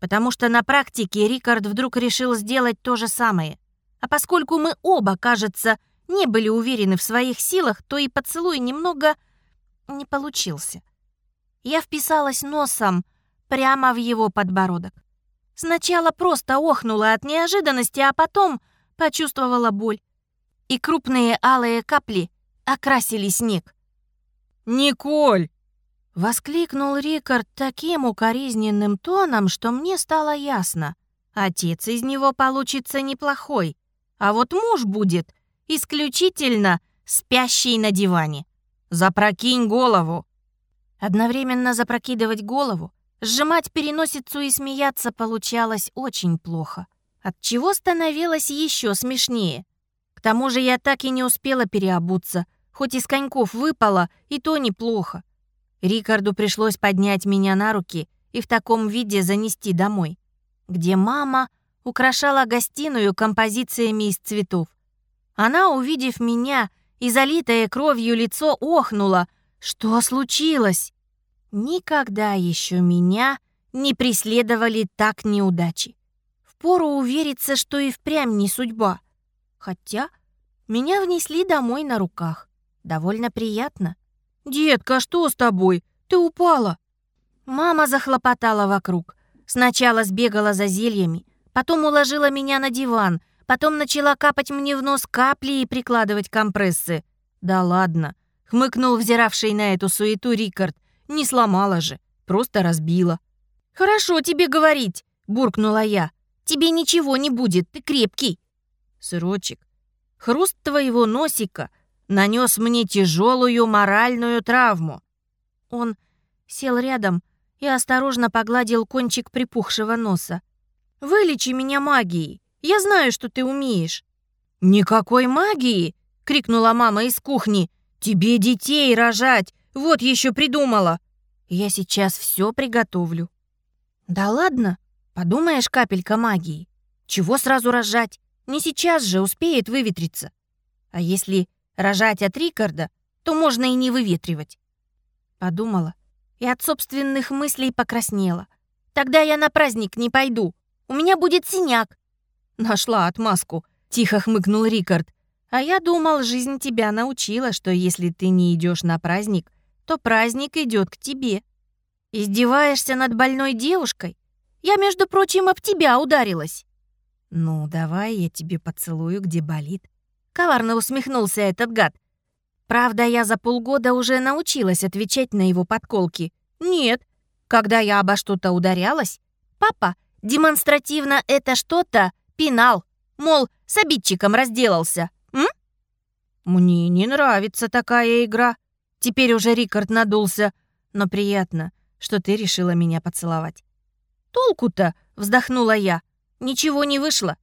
S1: Потому что на практике Рикард вдруг решил сделать то же самое. А поскольку мы оба, кажется, не были уверены в своих силах, то и поцелуй немного не получился. Я вписалась носом прямо в его подбородок. Сначала просто охнула от неожиданности, а потом почувствовала боль. И крупные алые капли окрасили снег.
S2: «Николь!»
S1: — воскликнул Рикард таким укоризненным тоном, что мне стало ясно. Отец из него получится неплохой, а вот муж будет исключительно спящий на диване. Запрокинь голову. Одновременно запрокидывать голову, сжимать переносицу и смеяться получалось очень плохо. От чего становилось еще смешнее. К тому же я так и не успела переобуться, хоть из коньков выпало, и то неплохо. Рикарду пришлось поднять меня на руки и в таком виде занести домой, где мама украшала гостиную композициями из цветов. Она, увидев меня и залитое кровью лицо, охнула. «Что случилось?» Никогда еще меня не преследовали так неудачи. Впору увериться, что и впрямь не судьба. Хотя меня внесли домой на руках. Довольно приятно.
S2: «Детка, что с тобой? Ты упала!»
S1: Мама захлопотала вокруг. Сначала сбегала за зельями, потом уложила меня на диван, потом начала капать мне в нос капли и прикладывать компрессы. «Да ладно!» — хмыкнул взиравший на эту суету Рикард. Не сломала же, просто разбила. «Хорошо тебе говорить», — буркнула я. «Тебе ничего не будет, ты крепкий». Сырочек, хруст твоего носика нанес мне тяжелую моральную травму. Он сел рядом и осторожно погладил кончик припухшего носа. «Вылечи меня магией, я знаю, что ты умеешь». «Никакой магии!» — крикнула мама из кухни. «Тебе детей рожать! Вот еще придумала. Я сейчас все приготовлю. Да ладно, подумаешь, капелька магии. Чего сразу рожать? Не сейчас же успеет выветриться. А если рожать от Рикарда, то можно и не выветривать. Подумала и от собственных мыслей покраснела. Тогда я на праздник не пойду. У меня будет синяк. Нашла отмазку, тихо хмыкнул Рикард. А я думал, жизнь тебя научила, что если ты не идешь на праздник, то праздник идет к тебе. Издеваешься над больной девушкой? Я, между прочим, об тебя ударилась. Ну, давай я тебе поцелую, где болит. Коварно усмехнулся этот гад. Правда, я за полгода уже научилась отвечать на его подколки. Нет, когда я обо что-то ударялась, папа демонстративно это что-то пинал, мол, с обидчиком разделался. М? Мне не нравится такая игра. Теперь уже Рикард надулся, но приятно, что ты решила меня поцеловать. Толку-то, вздохнула я, ничего не вышло.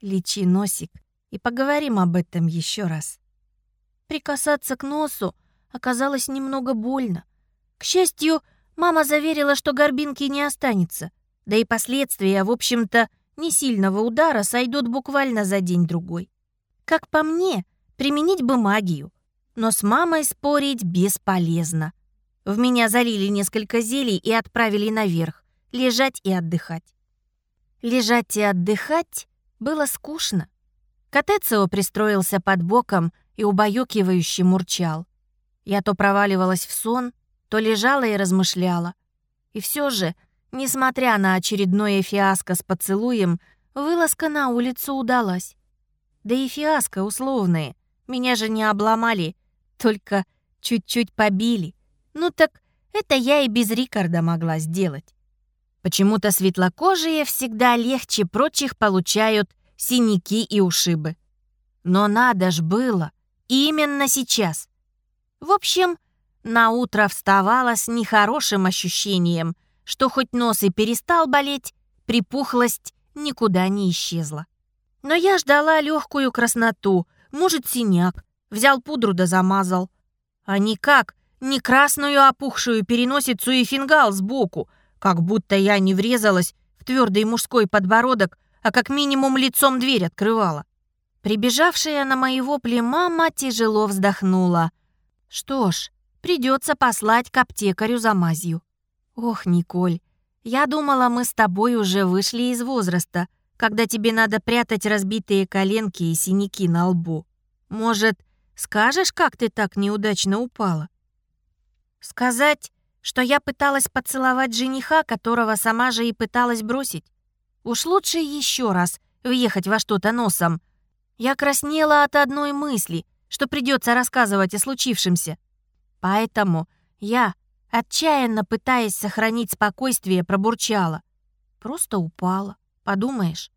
S1: Лечи носик и поговорим об этом еще раз. Прикасаться к носу оказалось немного больно. К счастью, мама заверила, что горбинки не останется, да и последствия, в общем-то, не сильного удара сойдут буквально за день-другой. Как по мне, применить бы магию, но с мамой спорить бесполезно. В меня залили несколько зелий и отправили наверх, лежать и отдыхать. Лежать и отдыхать было скучно. Катецио пристроился под боком и убаюкивающе мурчал. Я то проваливалась в сон, то лежала и размышляла. И все же, несмотря на очередное фиаско с поцелуем, вылазка на улицу удалась. Да и фиаско условные. Меня же не обломали, только чуть-чуть побили. Ну так это я и без Рикарда могла сделать. Почему-то светлокожие всегда легче прочих получают синяки и ушибы. Но надо ж было именно сейчас. В общем, на утро вставала с нехорошим ощущением, что хоть нос и перестал болеть, припухлость никуда не исчезла. Но я ждала легкую красноту, может, синяк, Взял пудру да замазал. А никак, не красную опухшую переносицу и фингал сбоку, как будто я не врезалась в твердый мужской подбородок, а как минимум лицом дверь открывала. Прибежавшая на мои вопли мама тяжело вздохнула. Что ж, придется послать к аптекарю за мазью. Ох, Николь, Я думала, мы с тобой уже вышли из возраста, когда тебе надо прятать разбитые коленки и синяки на лбу. Может, скажешь, как ты так неудачно упала? Сказать, что я пыталась поцеловать жениха, которого сама же и пыталась бросить? Уж лучше еще раз въехать во что-то носом. Я краснела от одной мысли, что придется рассказывать о случившемся. Поэтому я, отчаянно пытаясь сохранить спокойствие, пробурчала. Просто упала, подумаешь.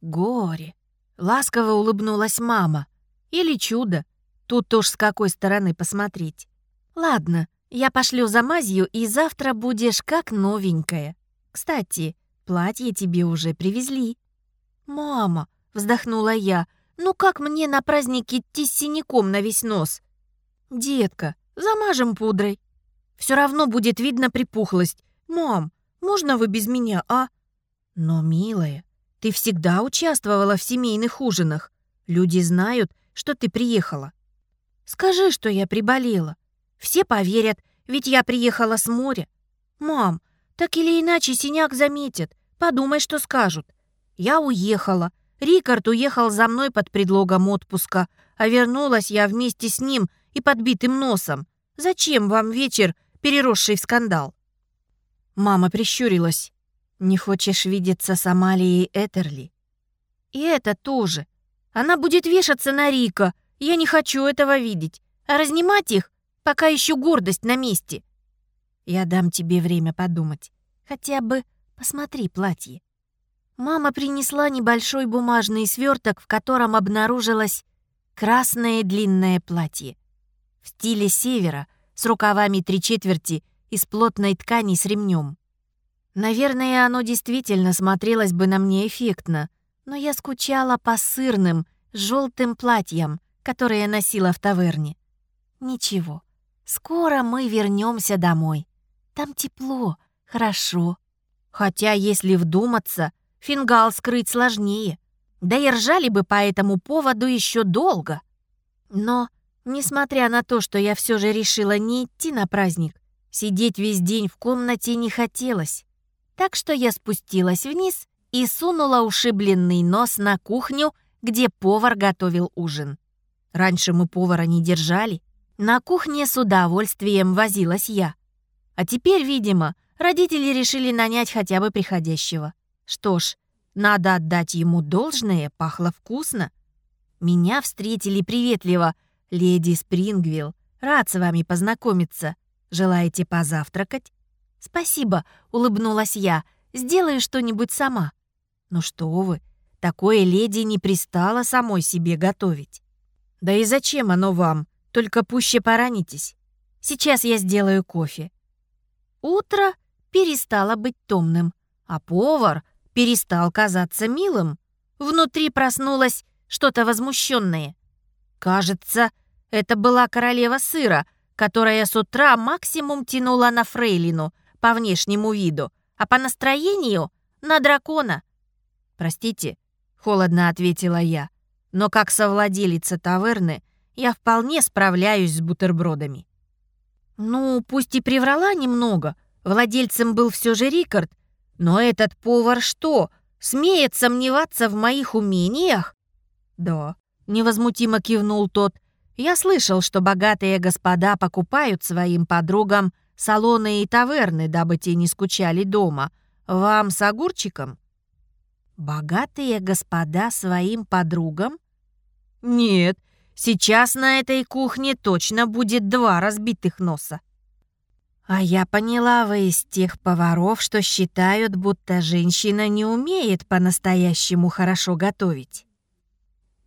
S1: Горе. Ласково улыбнулась мама. Или чудо. Тут уж с какой стороны посмотреть. Ладно, я пошлю за мазью, и завтра будешь как новенькая. Кстати, платье тебе уже привезли. Мама, вздохнула я, ну как мне на праздник идти с синяком на весь нос? Детка, замажем пудрой. Все равно будет видно припухлость. Мам, можно вы без меня, а? Но, милая, ты всегда участвовала в семейных ужинах. Люди знают, что ты приехала. Скажи, что я приболела. Все поверят, ведь я приехала с моря. Мам, так или иначе синяк заметят. Подумай, что скажут. Я уехала. Рикард уехал за мной под предлогом отпуска, а вернулась я вместе с ним и подбитым носом. Зачем вам вечер, переросший в скандал?» Мама прищурилась. «Не хочешь видеться с Амалией Этерли?» «И это тоже. Она будет вешаться на Рика. Я не хочу этого видеть. А разнимать их, пока еще гордость на месте». «Я дам тебе время подумать. Хотя бы посмотри платье». Мама принесла небольшой бумажный сверток, в котором обнаружилось красное длинное платье. В стиле севера, с рукавами три четверти из плотной ткани с ремнем. Наверное, оно действительно смотрелось бы на мне эффектно, но я скучала по сырным, желтым платьям, которые носила в таверне. Ничего, скоро мы вернемся домой. Там тепло, хорошо. Хотя, если вдуматься, фингал скрыть сложнее. Да и ржали бы по этому поводу еще долго. Но, несмотря на то, что я все же решила не идти на праздник, сидеть весь день в комнате не хотелось. Так что я спустилась вниз и сунула ушибленный нос на кухню, где повар готовил ужин. Раньше мы повара не держали. На кухне с удовольствием возилась я. А теперь, видимо, родители решили нанять хотя бы приходящего. Что ж, надо отдать ему должное, пахло вкусно. Меня встретили приветливо. «Леди Спрингвилл, рад с вами познакомиться. Желаете позавтракать?» «Спасибо», — улыбнулась я. «Сделаю что-нибудь сама». «Ну что вы, такое леди не пристало самой себе готовить». «Да и зачем оно вам? Только пуще поранитесь. Сейчас я сделаю кофе». Утро перестало быть томным, а повар перестал казаться милым. Внутри проснулось что-то возмущенное. Кажется, это была королева сыра, которая с утра максимум тянула на фрейлину по внешнему виду, а по настроению — на дракона. «Простите», — холодно ответила я, «но как совладелица таверны я вполне справляюсь с бутербродами». Ну, пусть и приврала немного, владельцем был все же Рикард, но этот повар что, смеет сомневаться в моих умениях? Да, невозмутимо кивнул тот. Я слышал, что богатые господа покупают своим подругам салоны и таверны, дабы те не скучали дома. Вам с огурчиком? Богатые господа своим подругам? Нет, сейчас на этой кухне точно будет два разбитых носа. А я поняла, вы из тех поваров, что считают, будто женщина не умеет по-настоящему хорошо готовить.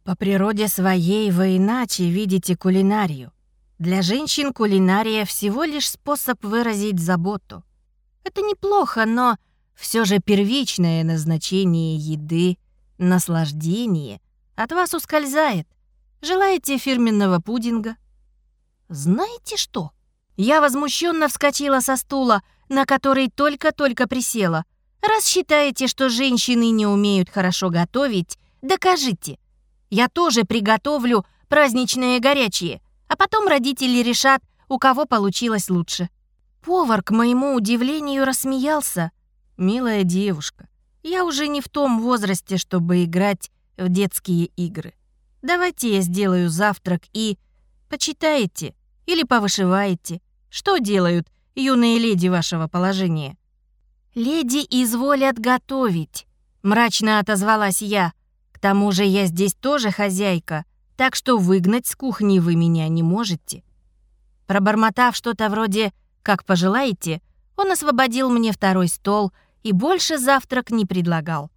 S1: По природе своей вы иначе видите кулинарию. Для женщин кулинария всего лишь способ выразить заботу. Это неплохо, но все же первичное назначение еды, наслаждение, от вас ускользает. Желаете фирменного пудинга? Знаете что? Я возмущенно вскочила со стула, на который только-только присела. Раз считаете, что женщины не умеют хорошо готовить, докажите. Я тоже приготовлю праздничные горячие, а потом родители решат, у кого получилось лучше. Повар, к моему удивлению, рассмеялся, Милая девушка, я уже не в том возрасте, чтобы играть в детские игры. Давайте я сделаю завтрак и... Почитаете или повышиваете. Что делают юные леди вашего положения?» «Леди изволят готовить», — мрачно отозвалась я. «К тому же я здесь тоже хозяйка, так что выгнать с кухни вы меня не можете». Пробормотав что-то вроде «как пожелаете», он освободил мне второй стол и больше завтрак не предлагал.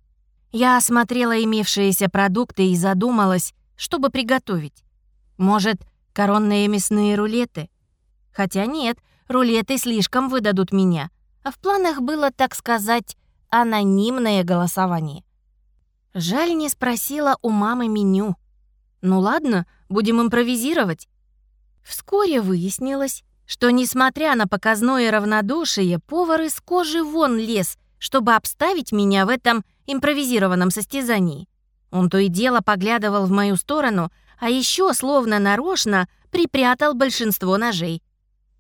S1: Я осмотрела имевшиеся продукты и задумалась, чтобы приготовить. Может, коронные мясные рулеты? Хотя нет, рулеты слишком выдадут меня. А в планах было, так сказать, анонимное голосование. Жаль, не спросила у мамы меню. Ну ладно, будем импровизировать. Вскоре выяснилось, что, несмотря на показное равнодушие, повар из кожи вон лез, чтобы обставить меня в этом импровизированном состязании. Он то и дело поглядывал в мою сторону, а еще, словно нарочно, припрятал большинство ножей.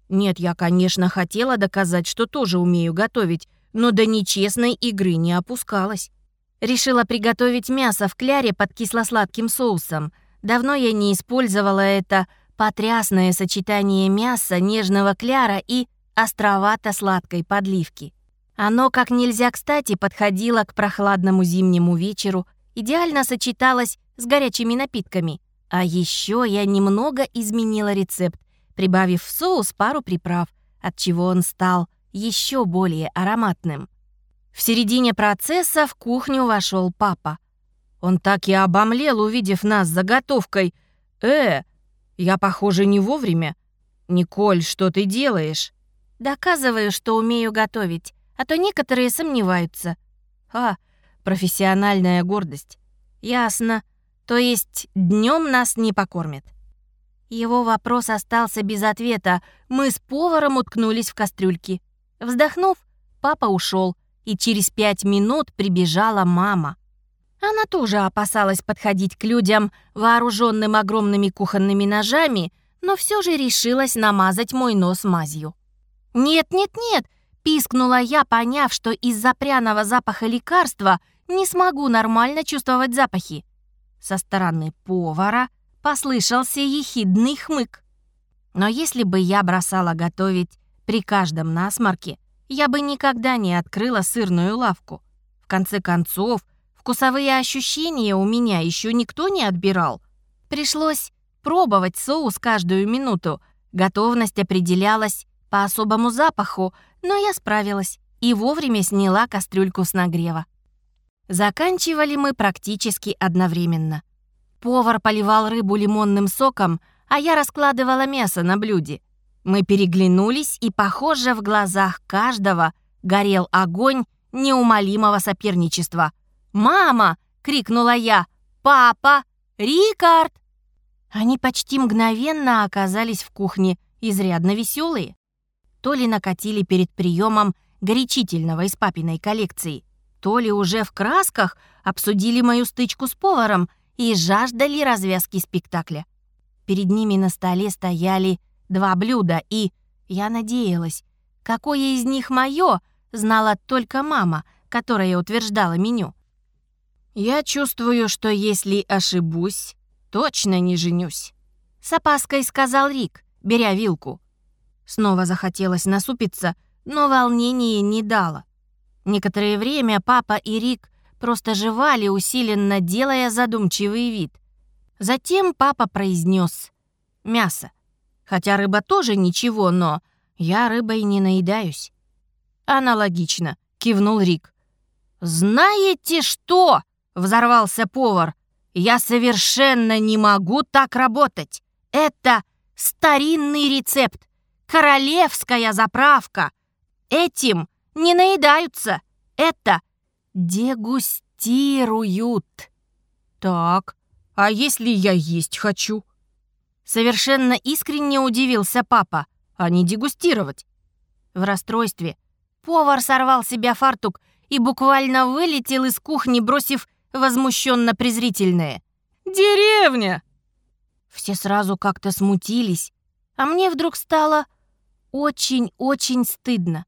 S1: Нет, я, конечно, хотела доказать, что тоже умею готовить, но до нечестной игры не опускалась. Решила приготовить мясо в кляре под кисло-сладким соусом. Давно я не использовала это потрясное сочетание мяса, нежного кляра и островато-сладкой подливки. Оно как нельзя кстати подходило к прохладному зимнему вечеру, идеально сочеталось с горячими напитками. А еще я немного изменила рецепт, прибавив в соус пару приправ, от чего он стал еще более ароматным. В середине процесса в кухню вошел папа. Он так и обомлел, увидев нас с заготовкой. «Э, я, похоже, не вовремя. Николь, что ты делаешь?» «Доказываю, что умею готовить, а то некоторые сомневаются». «А, профессиональная гордость. Ясно. То есть днем нас не покормят». Его вопрос остался без ответа. Мы с поваром уткнулись в кастрюльки. Вздохнув, папа ушел, и через пять минут прибежала мама. Она тоже опасалась подходить к людям, вооруженным огромными кухонными ножами, но все же решилась намазать мой нос мазью. «Нет, нет, нет!» — пискнула я, поняв, что из-за пряного запаха лекарства не смогу нормально чувствовать запахи. Со стороны повара — послышался ехидный хмык. Но если бы я бросала готовить при каждом насморке, я бы никогда не открыла сырную лавку. В конце концов, вкусовые ощущения у меня еще никто не отбирал. Пришлось пробовать соус каждую минуту. Готовность определялась по особому запаху, но я справилась и вовремя сняла кастрюльку с нагрева. Заканчивали мы практически одновременно. Повар поливал рыбу лимонным соком, а я раскладывала мясо на блюде. Мы переглянулись, и, похоже, в глазах каждого горел огонь неумолимого соперничества. «Мама!» — крикнула я. «Папа! Рикард!» Они почти мгновенно оказались в кухне, изрядно веселые. То ли накатили перед приемом горячительного из папиной коллекции, то ли уже в красках обсудили мою стычку с поваром и жаждали развязки спектакля. Перед ними на столе стояли два блюда, и я надеялась, какое из них мое, знала только мама, которая утверждала меню. «Я чувствую, что если ошибусь, точно не женюсь», — с опаской сказал Рик, беря вилку. Снова захотелось насупиться, но волнение не дало. Некоторое время папа и Рик просто жевали, усиленно делая задумчивый вид. Затем папа произнес «мясо». Хотя рыба тоже ничего, но я рыбой не наедаюсь. «Аналогично», — кивнул Рик. «Знаете что?» — взорвался повар. «Я совершенно не могу так работать. Это старинный рецепт, королевская заправка. Этим не наедаются. Это Дегустируют. Так, а если я есть хочу? Совершенно искренне удивился папа, а не дегустировать. В расстройстве повар сорвал себя фартук и буквально вылетел из кухни, бросив возмущенно презрительное. «Деревня!» Все сразу как-то смутились, а мне вдруг стало очень-очень стыдно.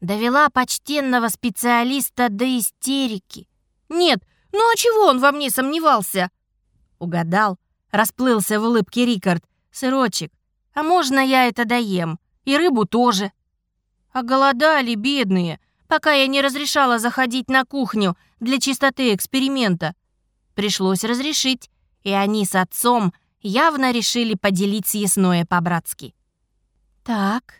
S1: Довела почтенного специалиста до истерики. Нет, ну а чего он во мне сомневался? Угадал, расплылся в улыбке Рикард. Сырочек, а можно я это доем? И рыбу тоже. А голодали бедные, пока я не разрешала заходить на кухню для чистоты эксперимента. Пришлось разрешить, и они с отцом явно решили поделить съестное по-братски. «Так», —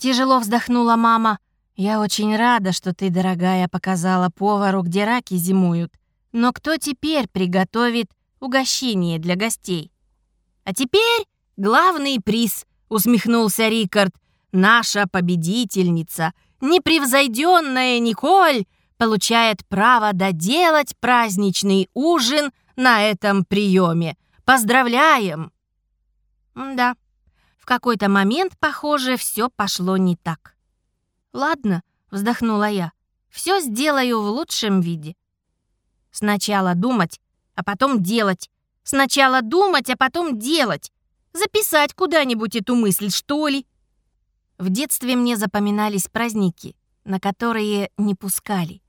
S1: тяжело вздохнула мама, — «я очень рада, что ты, дорогая, показала повару, где раки зимуют. Но кто теперь приготовит угощение для гостей?» «А теперь главный приз», — усмехнулся Рикард. «Наша победительница, непревзойденная Николь, получает право доделать праздничный ужин на этом приеме. Поздравляем!» Да, в какой-то момент, похоже, все пошло не так. «Ладно», — вздохнула я, — «все сделаю в лучшем виде». Сначала думать, а потом делать. Сначала думать, а потом делать. Записать куда-нибудь эту мысль, что ли? В детстве мне запоминались праздники, на которые не пускали.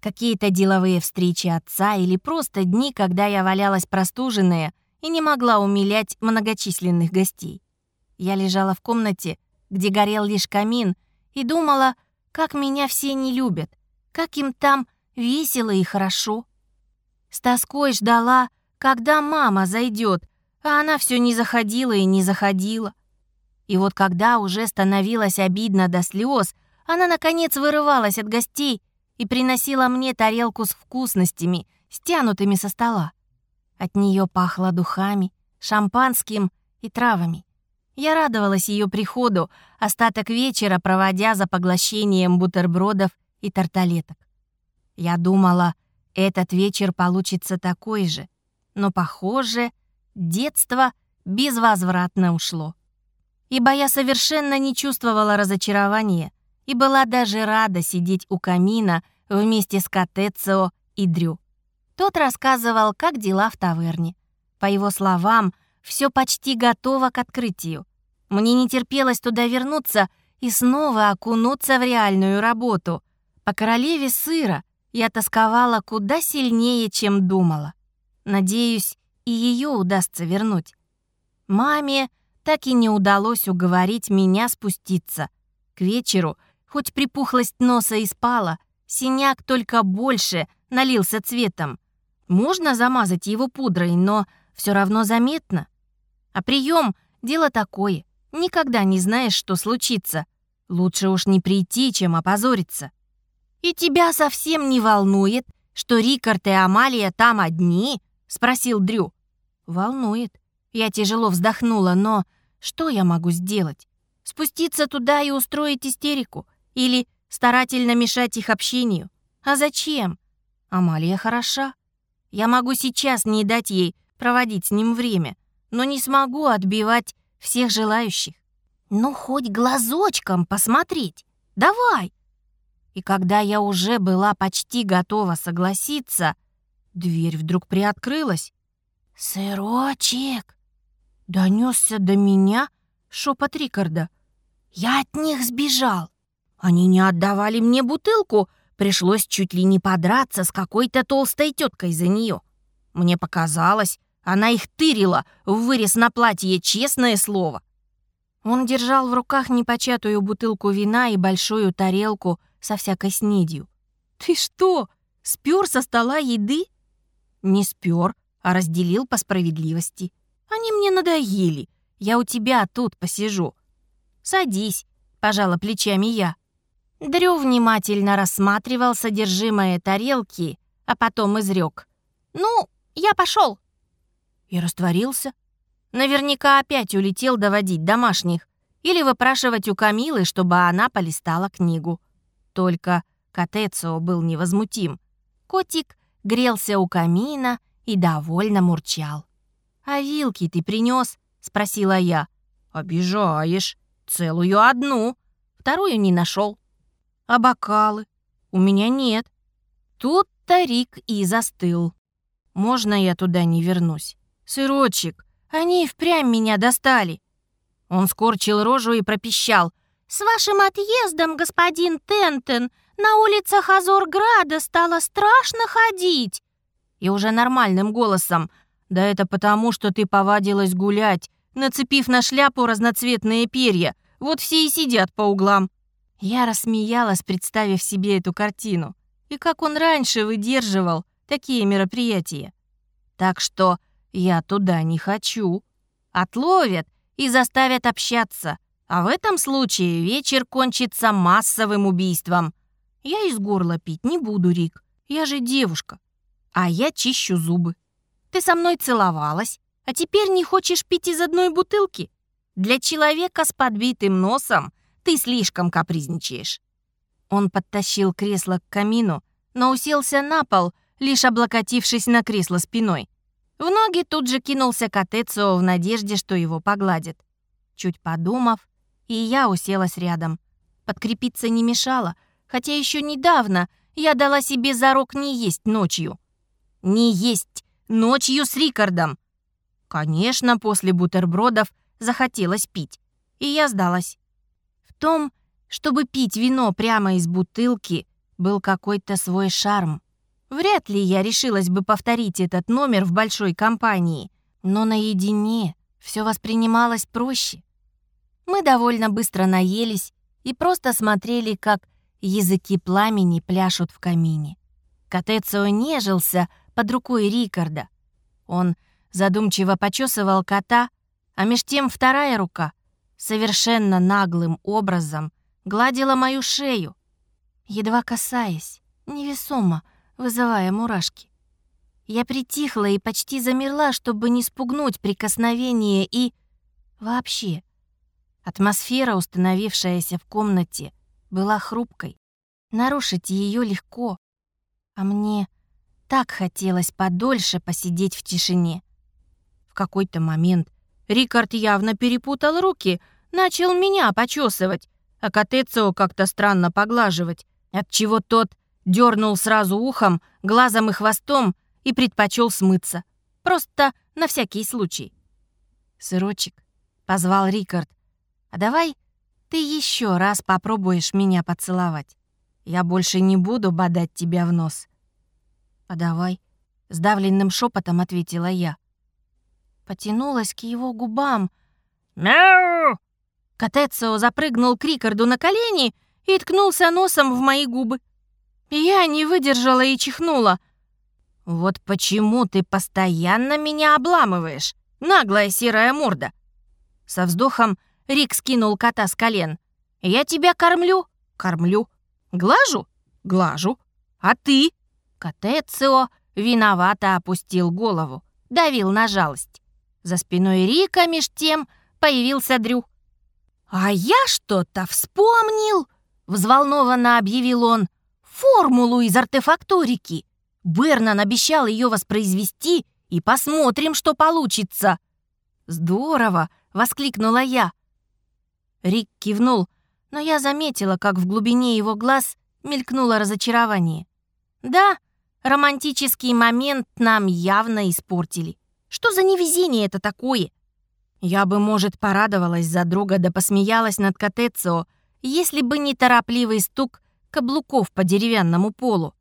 S1: Какие-то деловые встречи отца или просто дни, когда я валялась простуженная и не могла умилять многочисленных гостей. Я лежала в комнате, где горел лишь камин, и думала, как меня все не любят, как им там весело и хорошо. С тоской ждала, когда мама зайдет, а она все не заходила и не заходила. И вот когда уже становилось обидно до слез, она, наконец, вырывалась от гостей и приносила мне тарелку с вкусностями, стянутыми со стола. От нее пахло духами, шампанским и травами. Я радовалась ее приходу, остаток вечера проводя за поглощением бутербродов и тарталеток. Я думала, этот вечер получится такой же, но, похоже, детство безвозвратно ушло. Ибо я совершенно не чувствовала разочарования и была даже рада сидеть у камина вместе с Катецио и Дрю. Тот рассказывал, как дела в таверне. По его словам, все почти готово к открытию. Мне не терпелось туда вернуться и снова окунуться в реальную работу. По королеве сыра я тосковала куда сильнее, чем думала. Надеюсь, и ее удастся вернуть. Маме так и не удалось уговорить меня спуститься. К вечеру, хоть припухлость носа и спала, синяк только больше налился цветом. Можно замазать его пудрой, но все равно заметно. А прием — дело такое. Никогда не знаешь, что случится. Лучше уж не прийти, чем опозориться. И тебя совсем не волнует, что Рикард и Амалия там одни? Спросил Дрю. Волнует. Я тяжело вздохнула, но что я могу сделать? Спуститься туда и устроить истерику? Или старательно мешать их общению? А зачем? Амалия хороша. Я могу сейчас не дать ей проводить с ним время, но не смогу отбивать всех желающих. Ну, хоть глазочком посмотреть. Давай. И когда я уже была почти готова согласиться, дверь вдруг приоткрылась. «Сырочек!» Донесся до меня шепот Рикарда. «Я от них сбежал. Они не отдавали мне бутылку, пришлось чуть ли не подраться с какой-то толстой теткой за нее. Мне показалось, она их тырила в вырез на платье, честное слово. Он держал в руках непочатую бутылку вина и большую тарелку со всякой снедью. «Ты что, спер со стола еды?» «Не спер, а разделил по справедливости. Они мне надоели. Я у тебя тут посижу». «Садись», — пожала плечами я. Дрю внимательно рассматривал содержимое тарелки, а потом изрек. «Ну, я пошел и растворился. Наверняка опять улетел доводить домашних или выпрашивать у Камилы, чтобы она полистала книгу. Только Катецио был невозмутим. Котик грелся у камина и довольно мурчал. «А вилки ты принес? спросила я. «Обижаешь. Целую одну. Вторую не нашел. «А бокалы? У меня нет». Тут-то Рик и застыл. «Можно я туда не вернусь?» «Сырочек, они впрямь меня достали!» Он скорчил рожу и пропищал. с вашим отъездом, господин Тентен, на улицах Азорграда стало страшно ходить!» И уже нормальным голосом. «Да это потому, что ты повадилась гулять, нацепив на шляпу разноцветные перья. Вот все и сидят по углам». Я рассмеялась, представив себе эту картину. И как он раньше выдерживал такие мероприятия. Так что я туда не хочу. Отловят и заставят общаться. А в этом случае вечер кончится массовым убийством. Я из горла пить не буду, Рик. Я же девушка. А я чищу зубы. Ты со мной целовалась, а теперь не хочешь пить из одной бутылки? Для человека с подбитым носом ты слишком капризничаешь». Он подтащил кресло к камину, но уселся на пол, лишь облокотившись на кресло спиной. В ноги тут же кинулся к Атецио в надежде, что его погладит. Чуть подумав, и я уселась рядом. Подкрепиться не мешало, хотя еще недавно я дала себе зарок не есть ночью. Не есть ночью с Рикардом. Конечно, после бутербродов захотелось пить, и я сдалась. В том, чтобы пить вино прямо из бутылки, был какой-то свой шарм. Вряд ли я решилась бы повторить этот номер в большой компании, но наедине все воспринималось проще. Мы довольно быстро наелись и просто смотрели, как языки пламени пляшут в камине. Котецио нежился под рукой Рикарда. Он задумчиво почесывал кота, а меж тем вторая рука совершенно наглым образом гладила мою шею, едва касаясь, невесомо, вызывая мурашки. Я притихла и почти замерла, чтобы не спугнуть прикосновение и... Вообще, атмосфера, установившаяся в комнате, была хрупкой. Нарушить ее легко. А мне так хотелось подольше посидеть в тишине. В какой-то момент Рикард явно перепутал руки, начал меня почесывать, а Котецио как-то странно поглаживать, отчего тот дернул сразу ухом, глазом и хвостом и предпочел смыться. Просто на всякий случай. «Сырочек», — позвал Рикард, — «а давай ты еще раз попробуешь меня поцеловать. Я больше не буду бодать тебя в нос». «А давай», — сдавленным шепотом ответила я. Потянулась к его губам. «Мяу!» Котецио запрыгнул к Рикарду на колени и ткнулся носом в мои губы. Я не выдержала и чихнула. «Вот почему ты постоянно меня обламываешь, наглая серая морда?» Со вздохом Рик скинул кота с колен. «Я тебя кормлю?» «Кормлю». «Глажу?» «Глажу». «А ты?» Котецио виновато опустил голову, давил на жалость. За спиной Рика меж тем появился Дрю. «А я что-то вспомнил!» — взволнованно объявил он формулу из артефакторики. Бернан обещал ее воспроизвести, и посмотрим, что получится. «Здорово!» — воскликнула я. Рик кивнул, но я заметила, как в глубине его глаз мелькнуло разочарование. «Да, романтический момент нам явно испортили. Что за невезение это такое?» Я бы, может, порадовалась за друга да посмеялась над Котецио, если бы не торопливый стук каблуков по деревянному полу.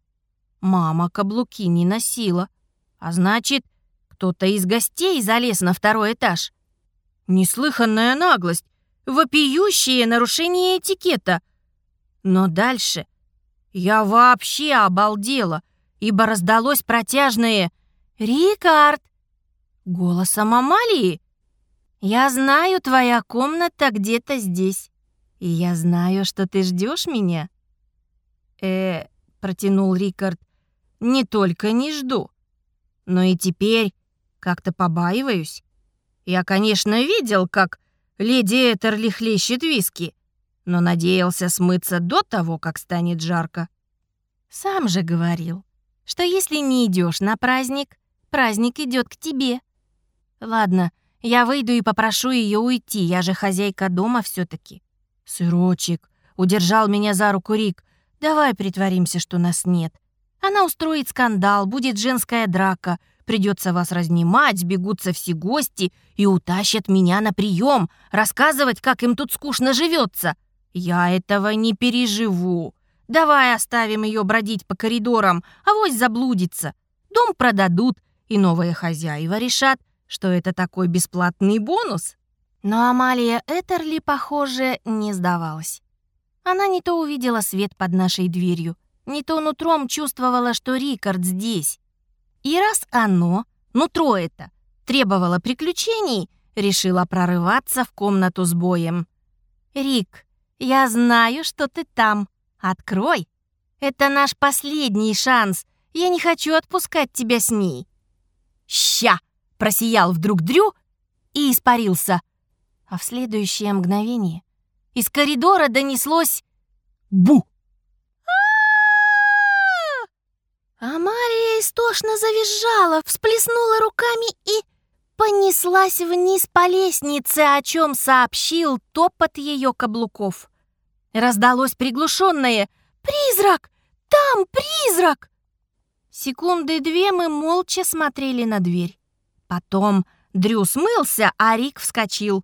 S1: Мама каблуки не носила, а значит, кто-то из гостей залез на второй этаж. Неслыханная наглость, вопиющее нарушение этикета. Но дальше я вообще обалдела, ибо раздалось протяжное «Рикард!» голосом Амалии. «Я знаю, твоя комната где-то здесь, и я знаю, что ты ждешь меня» э протянул Рикард, не только не жду, но и теперь как-то побаиваюсь. Я, конечно, видел, как леди Этерли хлещет виски, но надеялся смыться до того, как станет жарко. Сам же говорил, что если не идешь на праздник, праздник идет к тебе. Ладно, я выйду и попрошу ее уйти, я же хозяйка дома все таки Сырочек, удержал меня за руку Рик. Давай притворимся, что нас нет. Она устроит скандал, будет женская драка, придется вас разнимать, сбегутся все гости и утащат меня на прием, рассказывать, как им тут скучно живется. «Я этого не переживу. Давай оставим ее бродить по коридорам, а вось заблудится. Дом продадут, и новые хозяева решат, что это такой бесплатный бонус». Но Амалия Этерли, похоже, не сдавалась. Она не то увидела свет под нашей дверью, не то нутром чувствовала, что Рикард здесь. И раз оно, нутро это, требовало приключений, решила прорываться в комнату с боем. «Рик, я знаю, что ты там. Открой. Это наш последний шанс. Я не хочу отпускать тебя с ней». «Ща!» — просиял вдруг Дрю и испарился. А в следующее мгновение из коридора донеслось «Бу!». Амалия истошно завизжала, всплеснула руками и понеслась вниз по лестнице, о чем сообщил топот ее каблуков. Раздалось приглушенное «Призрак! Там призрак!» Секунды две мы молча смотрели на дверь. Потом Дрю смылся, а Рик вскочил.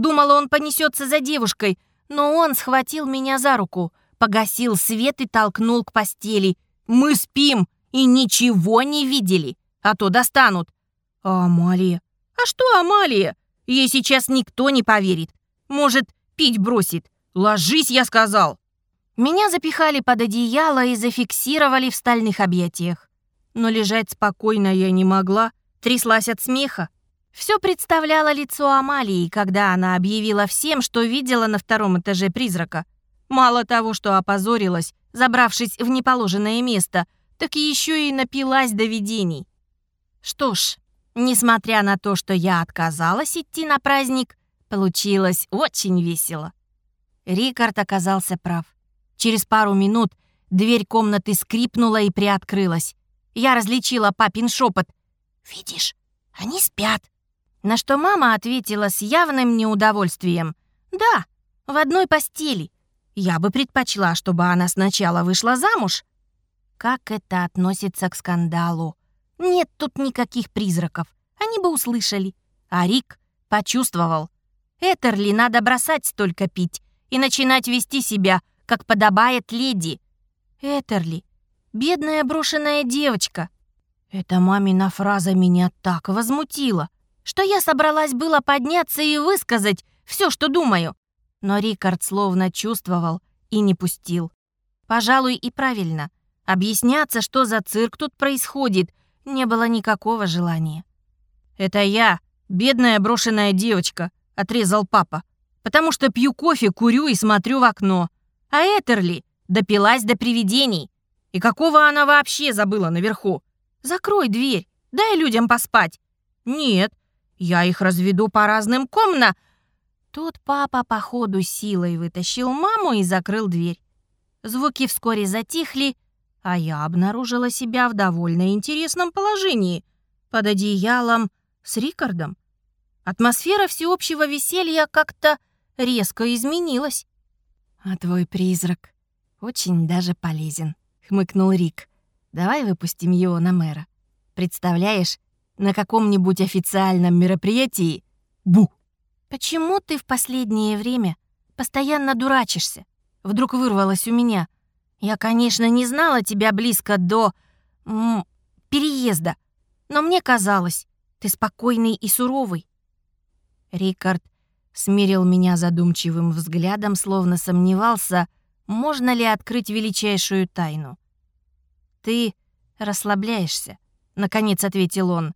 S1: Думала, он понесется за девушкой, но он схватил меня за руку, погасил свет и толкнул к постели. «Мы спим и ничего не видели, а то достанут». «А Амалия?» «А что Амалия? Ей сейчас никто не поверит. Может, пить бросит. Ложись, я сказал». Меня запихали под одеяло и зафиксировали в стальных объятиях. Но лежать спокойно я не могла, тряслась от смеха. Все представляло лицо Амалии, когда она объявила всем, что видела на втором этаже призрака. Мало того, что опозорилась, забравшись в неположенное место, так еще и напилась до видений. Что ж, несмотря на то, что я отказалась идти на праздник, получилось очень весело. Рикард оказался прав. Через пару минут дверь комнаты скрипнула и приоткрылась. Я различила папин шепот. «Видишь, они спят». На что мама ответила с явным неудовольствием. «Да, в одной постели. Я бы предпочла, чтобы она сначала вышла замуж». Как это относится к скандалу? Нет тут никаких призраков. Они бы услышали. А Рик почувствовал. Этерли надо бросать столько пить и начинать вести себя, как подобает леди. Этерли, бедная брошенная девочка. Эта мамина фраза меня так возмутила что я собралась было подняться и высказать все, что думаю. Но Рикард словно чувствовал и не пустил. Пожалуй, и правильно. Объясняться, что за цирк тут происходит, не было никакого желания. «Это я, бедная брошенная девочка», — отрезал папа, «потому что пью кофе, курю и смотрю в окно. А Этерли допилась до привидений. И какого она вообще забыла наверху? Закрой дверь, дай людям поспать». «Нет, я их разведу по разным комнатам. Тут папа по ходу силой вытащил маму и закрыл дверь. Звуки вскоре затихли, а я обнаружила себя в довольно интересном положении. Под одеялом с Рикардом. Атмосфера всеобщего веселья как-то резко изменилась. «А твой призрак очень даже полезен», — хмыкнул Рик. «Давай выпустим его на мэра. Представляешь, на каком-нибудь официальном мероприятии «Бу!». «Почему ты в последнее время постоянно дурачишься?» Вдруг вырвалось у меня. «Я, конечно, не знала тебя близко до... М, переезда, но мне казалось, ты спокойный и суровый». Рикард смирил меня задумчивым взглядом, словно сомневался, можно ли открыть величайшую тайну. «Ты расслабляешься», — наконец ответил он.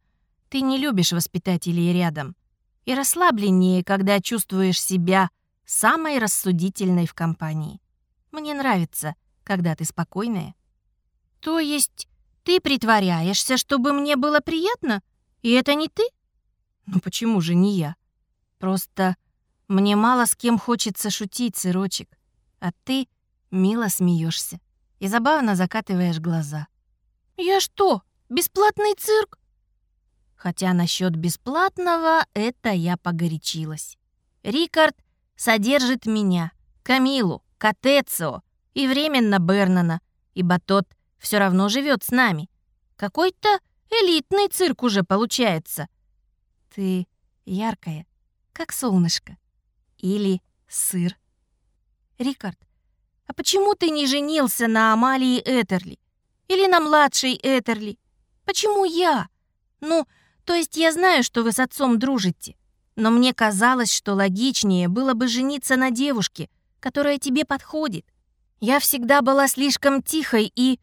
S1: Ты не любишь воспитателей рядом. И расслабленнее, когда чувствуешь себя самой рассудительной в компании. Мне нравится, когда ты спокойная. То есть ты притворяешься, чтобы мне было приятно? И это не ты? Ну почему же не я? Просто мне мало с кем хочется шутить, сырочек. А ты мило смеешься и забавно закатываешь глаза. Я что, бесплатный цирк? Хотя насчет бесплатного это я погорячилась. Рикард содержит меня, Камилу, Катецио и временно Бернана, ибо тот все равно живет с нами. Какой-то элитный цирк уже получается. Ты яркая, как солнышко. Или сыр. Рикард, а почему ты не женился на Амалии Этерли? Или на младшей Этерли? Почему я? Ну, то есть я знаю, что вы с отцом дружите, но мне казалось, что логичнее было бы жениться на девушке, которая тебе подходит. Я всегда была слишком тихой и,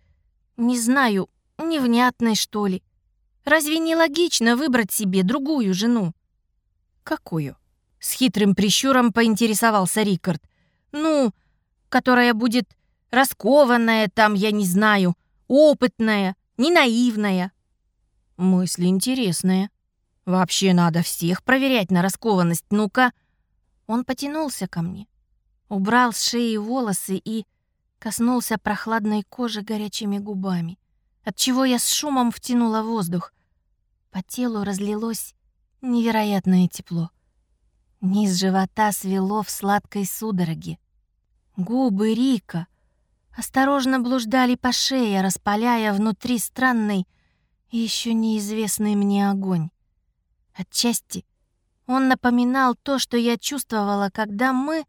S1: не знаю, невнятной, что ли. Разве не логично выбрать себе другую жену? Какую? С хитрым прищуром поинтересовался Рикард. Ну, которая будет раскованная там, я не знаю, опытная, не наивная. Мысли интересные. Вообще надо всех проверять на раскованность. Ну-ка. Он потянулся ко мне, убрал с шеи волосы и коснулся прохладной кожи горячими губами, отчего я с шумом втянула воздух. По телу разлилось невероятное тепло. Низ живота свело в сладкой судороге. Губы Рика осторожно блуждали по шее, распаляя внутри странный и еще неизвестный мне огонь. Отчасти он напоминал то, что я чувствовала, когда мы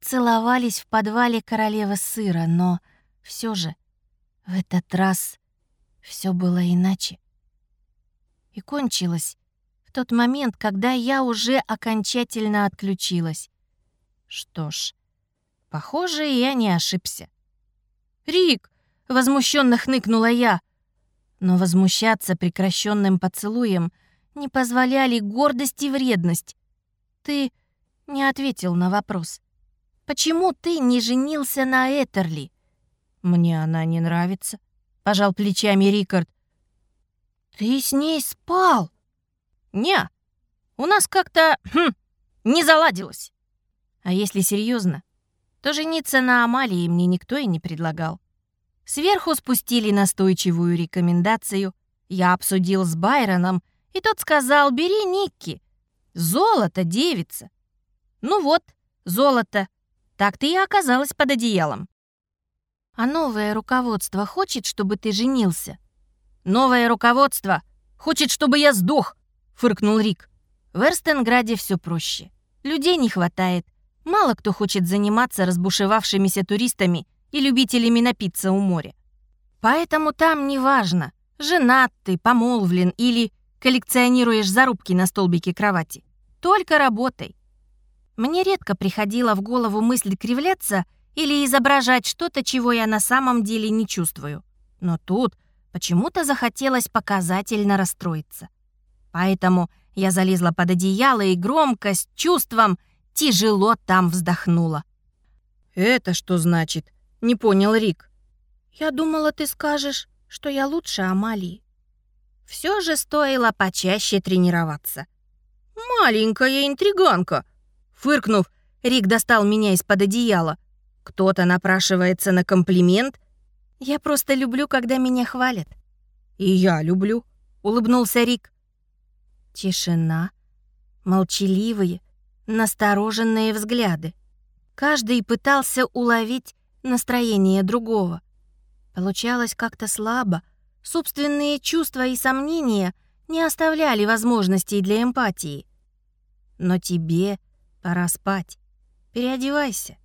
S1: целовались в подвале королевы сыра, но все же в этот раз все было иначе. И кончилось в тот момент, когда я уже окончательно отключилась. Что ж, похоже, я не ошибся. «Рик!» — возмущенно хныкнула я. Но возмущаться прекращенным поцелуем не позволяли гордость и вредность. Ты не ответил на вопрос. Почему ты не женился на Этерли? Мне она не нравится, пожал плечами Рикард. Ты с ней спал? Не, у нас как-то хм, не заладилось. А если серьезно, то жениться на Амалии мне никто и не предлагал. Сверху спустили настойчивую рекомендацию. Я обсудил с Байроном, и тот сказал, бери Никки. Золото, девица. Ну вот, золото. Так ты и оказалась под одеялом. А новое руководство хочет, чтобы ты женился? Новое руководство хочет, чтобы я сдох, фыркнул Рик. В Эрстенграде все проще. Людей не хватает. Мало кто хочет заниматься разбушевавшимися туристами и любителями напиться у моря. Поэтому там неважно, женат ты, помолвлен или коллекционируешь зарубки на столбике кровати. Только работай. Мне редко приходила в голову мысль кривляться или изображать что-то, чего я на самом деле не чувствую. Но тут почему-то захотелось показательно расстроиться. Поэтому я залезла под одеяло и громко, с чувством, тяжело там вздохнула. «Это что значит?» — не понял Рик. «Я думала, ты скажешь, что я лучше Амалии». Все же стоило почаще тренироваться. «Маленькая интриганка!» Фыркнув, Рик достал меня из-под одеяла. Кто-то напрашивается на комплимент. Я просто люблю, когда меня хвалят. И я люблю, улыбнулся Рик. Тишина, молчаливые, настороженные взгляды. Каждый пытался уловить настроение другого. Получалось как-то слабо. Собственные чувства и сомнения не оставляли возможностей для эмпатии. Но тебе Пора спать. Переодевайся.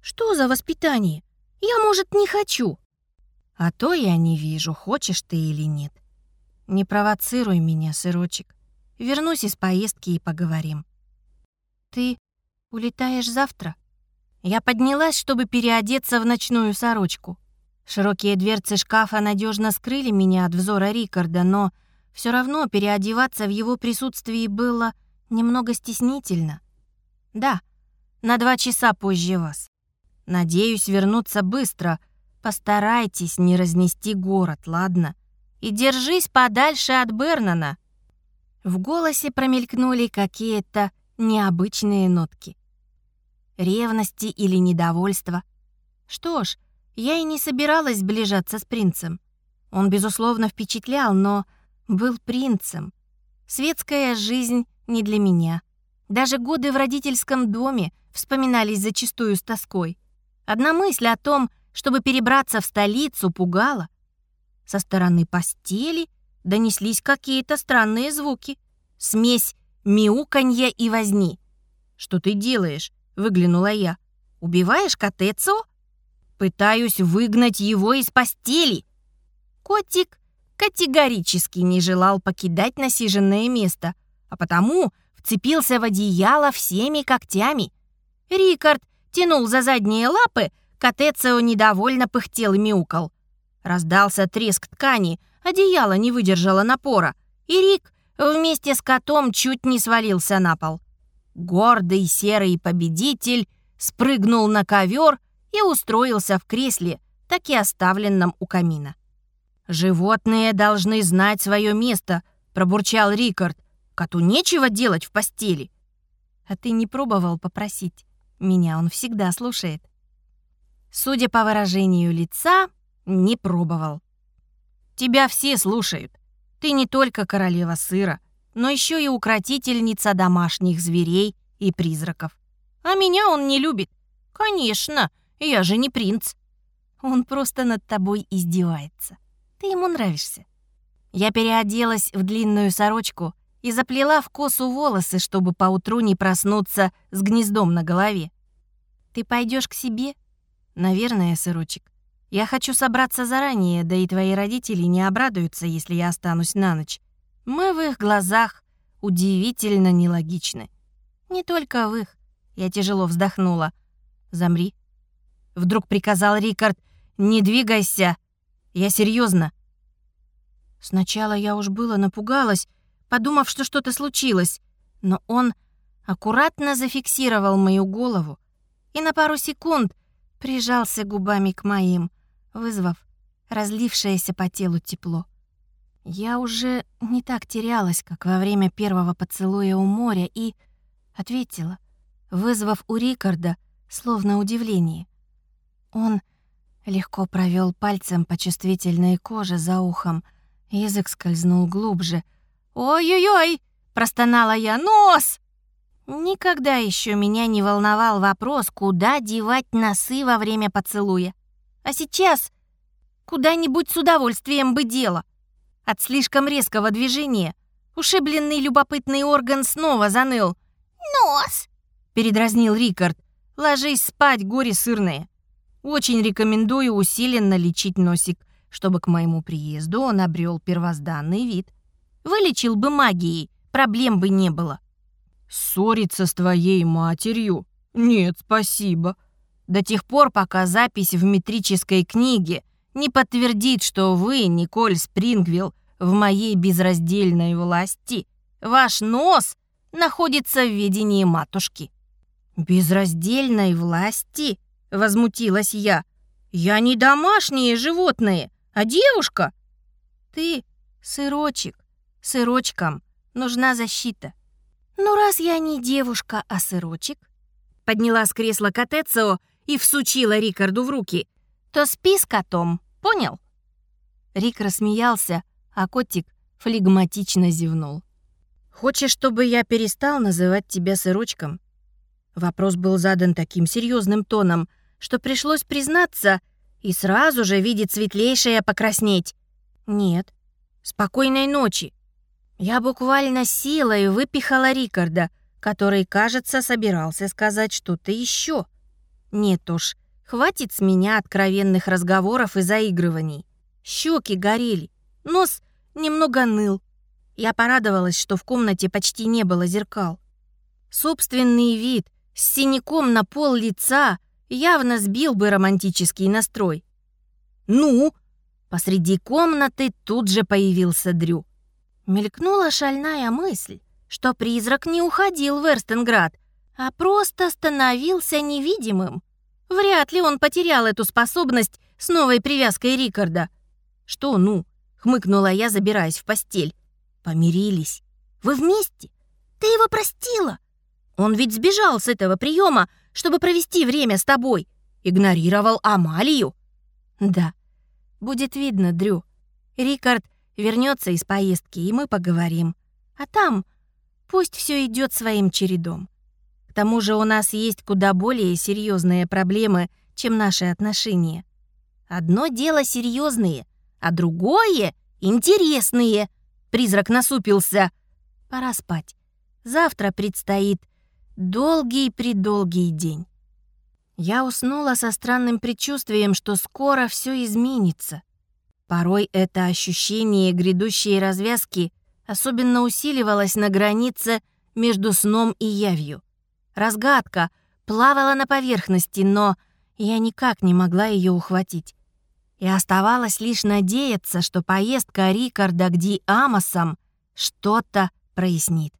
S1: Что за воспитание? Я, может, не хочу. А то я не вижу, хочешь ты или нет. Не провоцируй меня, сырочек. Вернусь из поездки и поговорим. Ты улетаешь завтра? Я поднялась, чтобы переодеться в ночную сорочку. Широкие дверцы шкафа надежно скрыли меня от взора Рикарда, но все равно переодеваться в его присутствии было немного стеснительно. Да, на два часа позже вас. Надеюсь вернуться быстро. Постарайтесь не разнести город, ладно? И держись подальше от Бернана. В голосе промелькнули какие-то необычные нотки. Ревности или недовольства. Что ж, я и не собиралась сближаться с принцем. Он, безусловно, впечатлял, но был принцем. Светская жизнь не для меня. Даже годы в родительском доме вспоминались зачастую с тоской. Одна мысль о том, чтобы перебраться в столицу, пугала. Со стороны постели донеслись какие-то странные звуки. Смесь мяуканья и возни. «Что ты делаешь?» — выглянула я. Убиваешь Котецо? Пытаюсь выгнать его из постели. Котик категорически не желал покидать насиженное место, а потому вцепился в одеяло всеми когтями. Рикард тянул за задние лапы, Котецио недовольно пыхтел и мяукал. Раздался треск ткани, одеяло не выдержало напора, и Рик вместе с котом чуть не свалился на пол. Гордый серый победитель спрыгнул на ковер и устроился в кресле, так и оставленном у камина. «Животные должны знать свое место», — пробурчал Рикард. «Коту нечего делать в постели». «А ты не пробовал попросить? Меня он всегда слушает». Судя по выражению лица, не пробовал. «Тебя все слушают. Ты не только королева сыра, но еще и укротительница домашних зверей и призраков. А меня он не любит. Конечно, я же не принц. Он просто над тобой издевается. Ты ему нравишься. Я переоделась в длинную сорочку и заплела в косу волосы, чтобы поутру не проснуться с гнездом на голове. Ты пойдешь к себе? Наверное, сырочек. Я хочу собраться заранее, да и твои родители не обрадуются, если я останусь на ночь. Мы в их глазах удивительно нелогичны. Не только в их. Я тяжело вздохнула. Замри. Вдруг приказал Рикард. Не двигайся. Я серьезно. Сначала я уж было напугалась, подумав, что что-то случилось, но он аккуратно зафиксировал мою голову и на пару секунд прижался губами к моим, вызвав разлившееся по телу тепло. Я уже не так терялась, как во время первого поцелуя у моря, и ответила, вызвав у Рикарда словно удивление. Он легко провел пальцем по чувствительной коже за ухом, язык скользнул глубже. «Ой-ой-ой!» — простонала я. «Нос!» Никогда еще меня не волновал вопрос, куда девать носы во время поцелуя. А сейчас куда-нибудь с удовольствием бы дело. От слишком резкого движения ушибленный любопытный орган снова заныл. «Нос!» — передразнил Рикард. «Ложись спать, горе сырное. Очень рекомендую усиленно лечить носик, чтобы к моему приезду он обрел первозданный вид. Вылечил бы магией, проблем бы не было». «Ссориться с твоей матерью? Нет, спасибо. До тех пор, пока запись в метрической книге не подтвердит, что вы, Николь Спрингвилл, в моей безраздельной власти. Ваш нос находится в ведении матушки». «Безраздельной власти?» — возмутилась я. «Я не домашнее животное, а девушка». «Ты сырочек. Сырочкам нужна защита». «Ну, раз я не девушка, а сырочек», — подняла с кресла Котецио и всучила Рикарду в руки, то спи с котом, понял?» Рик рассмеялся, а котик флегматично зевнул. «Хочешь, чтобы я перестал называть тебя сырочком?» Вопрос был задан таким серьезным тоном, что пришлось признаться и сразу же видеть светлейшее покраснеть. «Нет. Спокойной ночи». Я буквально силой выпихала Рикарда, который, кажется, собирался сказать что-то еще. Нет уж, хватит с меня откровенных разговоров и заигрываний. Щеки горели, нос немного ныл. Я порадовалась, что в комнате почти не было зеркал. Собственный вид с синяком на пол лица явно сбил бы романтический настрой. «Ну?» Посреди комнаты тут же появился Дрю. Мелькнула шальная мысль, что призрак не уходил в Эрстенград, а просто становился невидимым. Вряд ли он потерял эту способность с новой привязкой Рикарда. «Что ну?» — хмыкнула я, забираясь в постель. «Помирились. Вы вместе? Ты его простила? Он ведь сбежал с этого приема, чтобы провести время с тобой. Игнорировал Амалию». «Да. Будет видно, Дрю. Рикард вернется из поездки, и мы поговорим. А там пусть все идет своим чередом. К тому же у нас есть куда более серьезные проблемы, чем наши отношения. Одно дело серьезные, а другое — интересные. Призрак насупился. Пора спать. Завтра предстоит долгий-предолгий день. Я уснула со странным предчувствием, что скоро все изменится. Порой это ощущение грядущей развязки особенно усиливалось на границе между сном и явью. Разгадка плавала на поверхности, но я никак не могла ее ухватить. И оставалось лишь надеяться, что поездка Рикарда к Ди Амосам что-то прояснит.